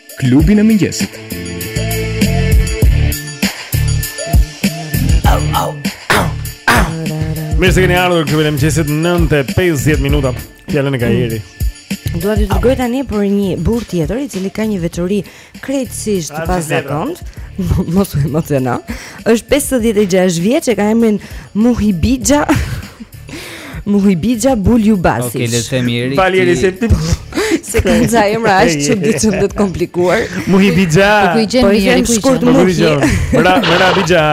Klubi i mëngjesit. Au au au au. Mirë se keni ardhur te Klubi i mëngjesit 9:50 minuta. Fjalën e ka Jeri. Dua të tregoj tani për një burrë tjetër i cili ka një veçori krejtësisht të pazakontë. Mos u emociono. Është 56 vjeç e ka emrin Muhibija. Muhibija Buljubasi. Okej, okay, le të themi Erik. Faleminderit se ti. Se ka ca emra kaq çuditshëm dhe të komplikuar. Muhibija. Po i gjen po mirë, po i shkurt Muhibija. Bra, bra Bija.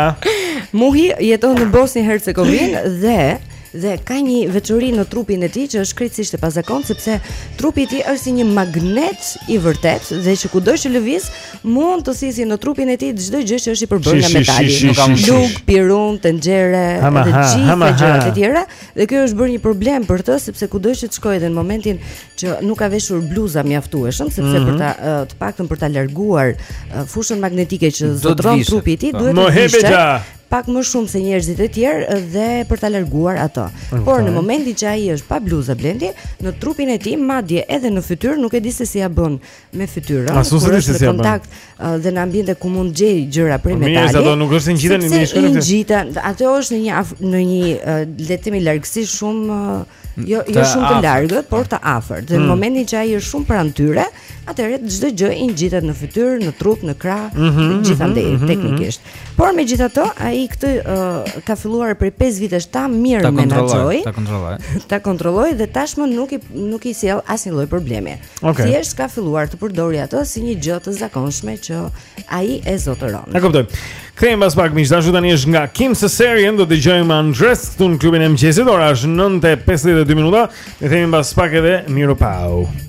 Muhi jeton në Bosnjë Hercegovinë dhe dhe ka një veçori në trupin e tij që është krejtësisht e pazakontë sepse trupi i tij është si një magnet i vërtetë dhe që kudo që lëviz Mund të ngjisi në trupin e tij çdo gjë që është i përbërë nga metali, lugë, pirun, tenxhere, të gjitha gjërat e tjera, dhe kjo është bërë një problem për të sepse kudo që të shkojë dhe në momentin që nuk ka veshur bluza mjaftueshëm, sepse mhm. për ta të paktën për ta larguar fushën magnetike që zotëron trupi i tij, duhet të vishte pak më shumë se njerëzit e tjerë dhe për ta larguar ato. Por në momentin që ai është pa bluzë Blendi, në trupin e tij, madje edhe në fytyrë, nuk e di se si ia bën me fytyrë, kur është në si kontakt uh, dhe në ambiente ku mund gjej gjëra prej metali. Mirë, ato nuk është ngjiten në një shkallë. Ngjiten, ato është në një af, në një uh, le të themi largësi shumë uh, jo jo shumë të largët, por të afërt. Dhe në hmm. momentin që ai është shumë pranë tyre, atëherë çdo gjë i ngjitet në fytyrë, në trup, në krah, mm -hmm, gjithandej mm -hmm, teknikisht. Mm -hmm. Por megjithatë, ai këtë uh, ka filluar prej 5 vitesh ta mirëmenaxhojë. Ta kontrollojë. Ta kontrollojë dhe tashmë nuk i nuk i sjell asnjë lloj problemi. Okay. Thjesht ka filluar të përdorë atë si një gjë të zakonshme që ai e zotëron. E kuptoj. Kthehemi pas pak miq të dashur tani është nga Kim Cesarion, do të dëgjojmë Undressed këtu në klubin e mëngjesit, ora është 9:52 minuta. Ne kthemi pas pak edhe mirupafshim.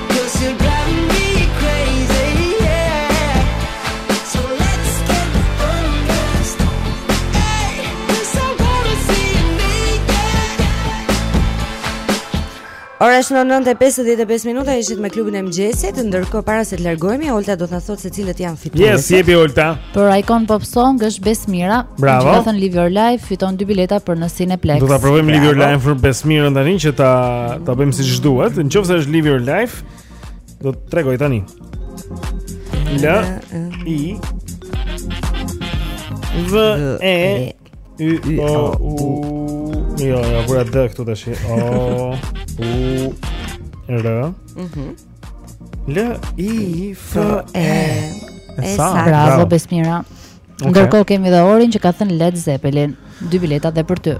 Ora është në 9:55 minuta, ishit me klubin e mëngjesit, ndërkohë para se të largohemi, Olta do të na thotë se cilët janë fituesit. Yes, jepi Olta. Për Icon Pop Song është Besmira. Bravo. Ka thënë Live Your Life fiton dy bileta për në Cineplex. Do ta provojmë Live Your Life për Besmirën tani që ta ta bëjmë siç duhet. Në qoftë se është Live Your Life, do të tregoj tani. L I V E Y o u Jo, ja vura D këtu tash. O u R. Mhm. L I F E. Sa bravo Besmira. Ndërkohë kemi dhe Orin që ka thënë Led Zeppelin, dy bileta dhe për ty.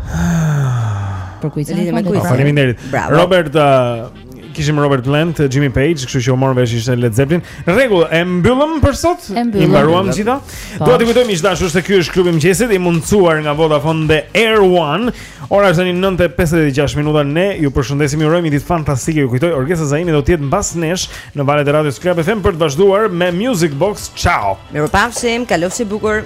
Për kuizin e kuizin. Faleminderit. Robert uh, Kishim Robert Plant, Jimmy Page, kështu që u mor vesh ishte Led Zeppelin. Në rregull, e mbyllëm për sot. E mbyllëm. I mbaruam të gjitha. Po. Dua t'ju kujtoj miq të dashur se ky është klubi i mëngjesit i mundësuar nga Vodafone dhe Air One. Ora është tani 9:56 minuta. Ne ju përshëndesim, ju urojmë një ditë fantastike. Ju kujtoj Orgesa Zaimi do të jetë mbas nesh në valët e radios Club FM për të vazhduar me Music Box. Ciao. Mirupafshim, kalofshi bukur.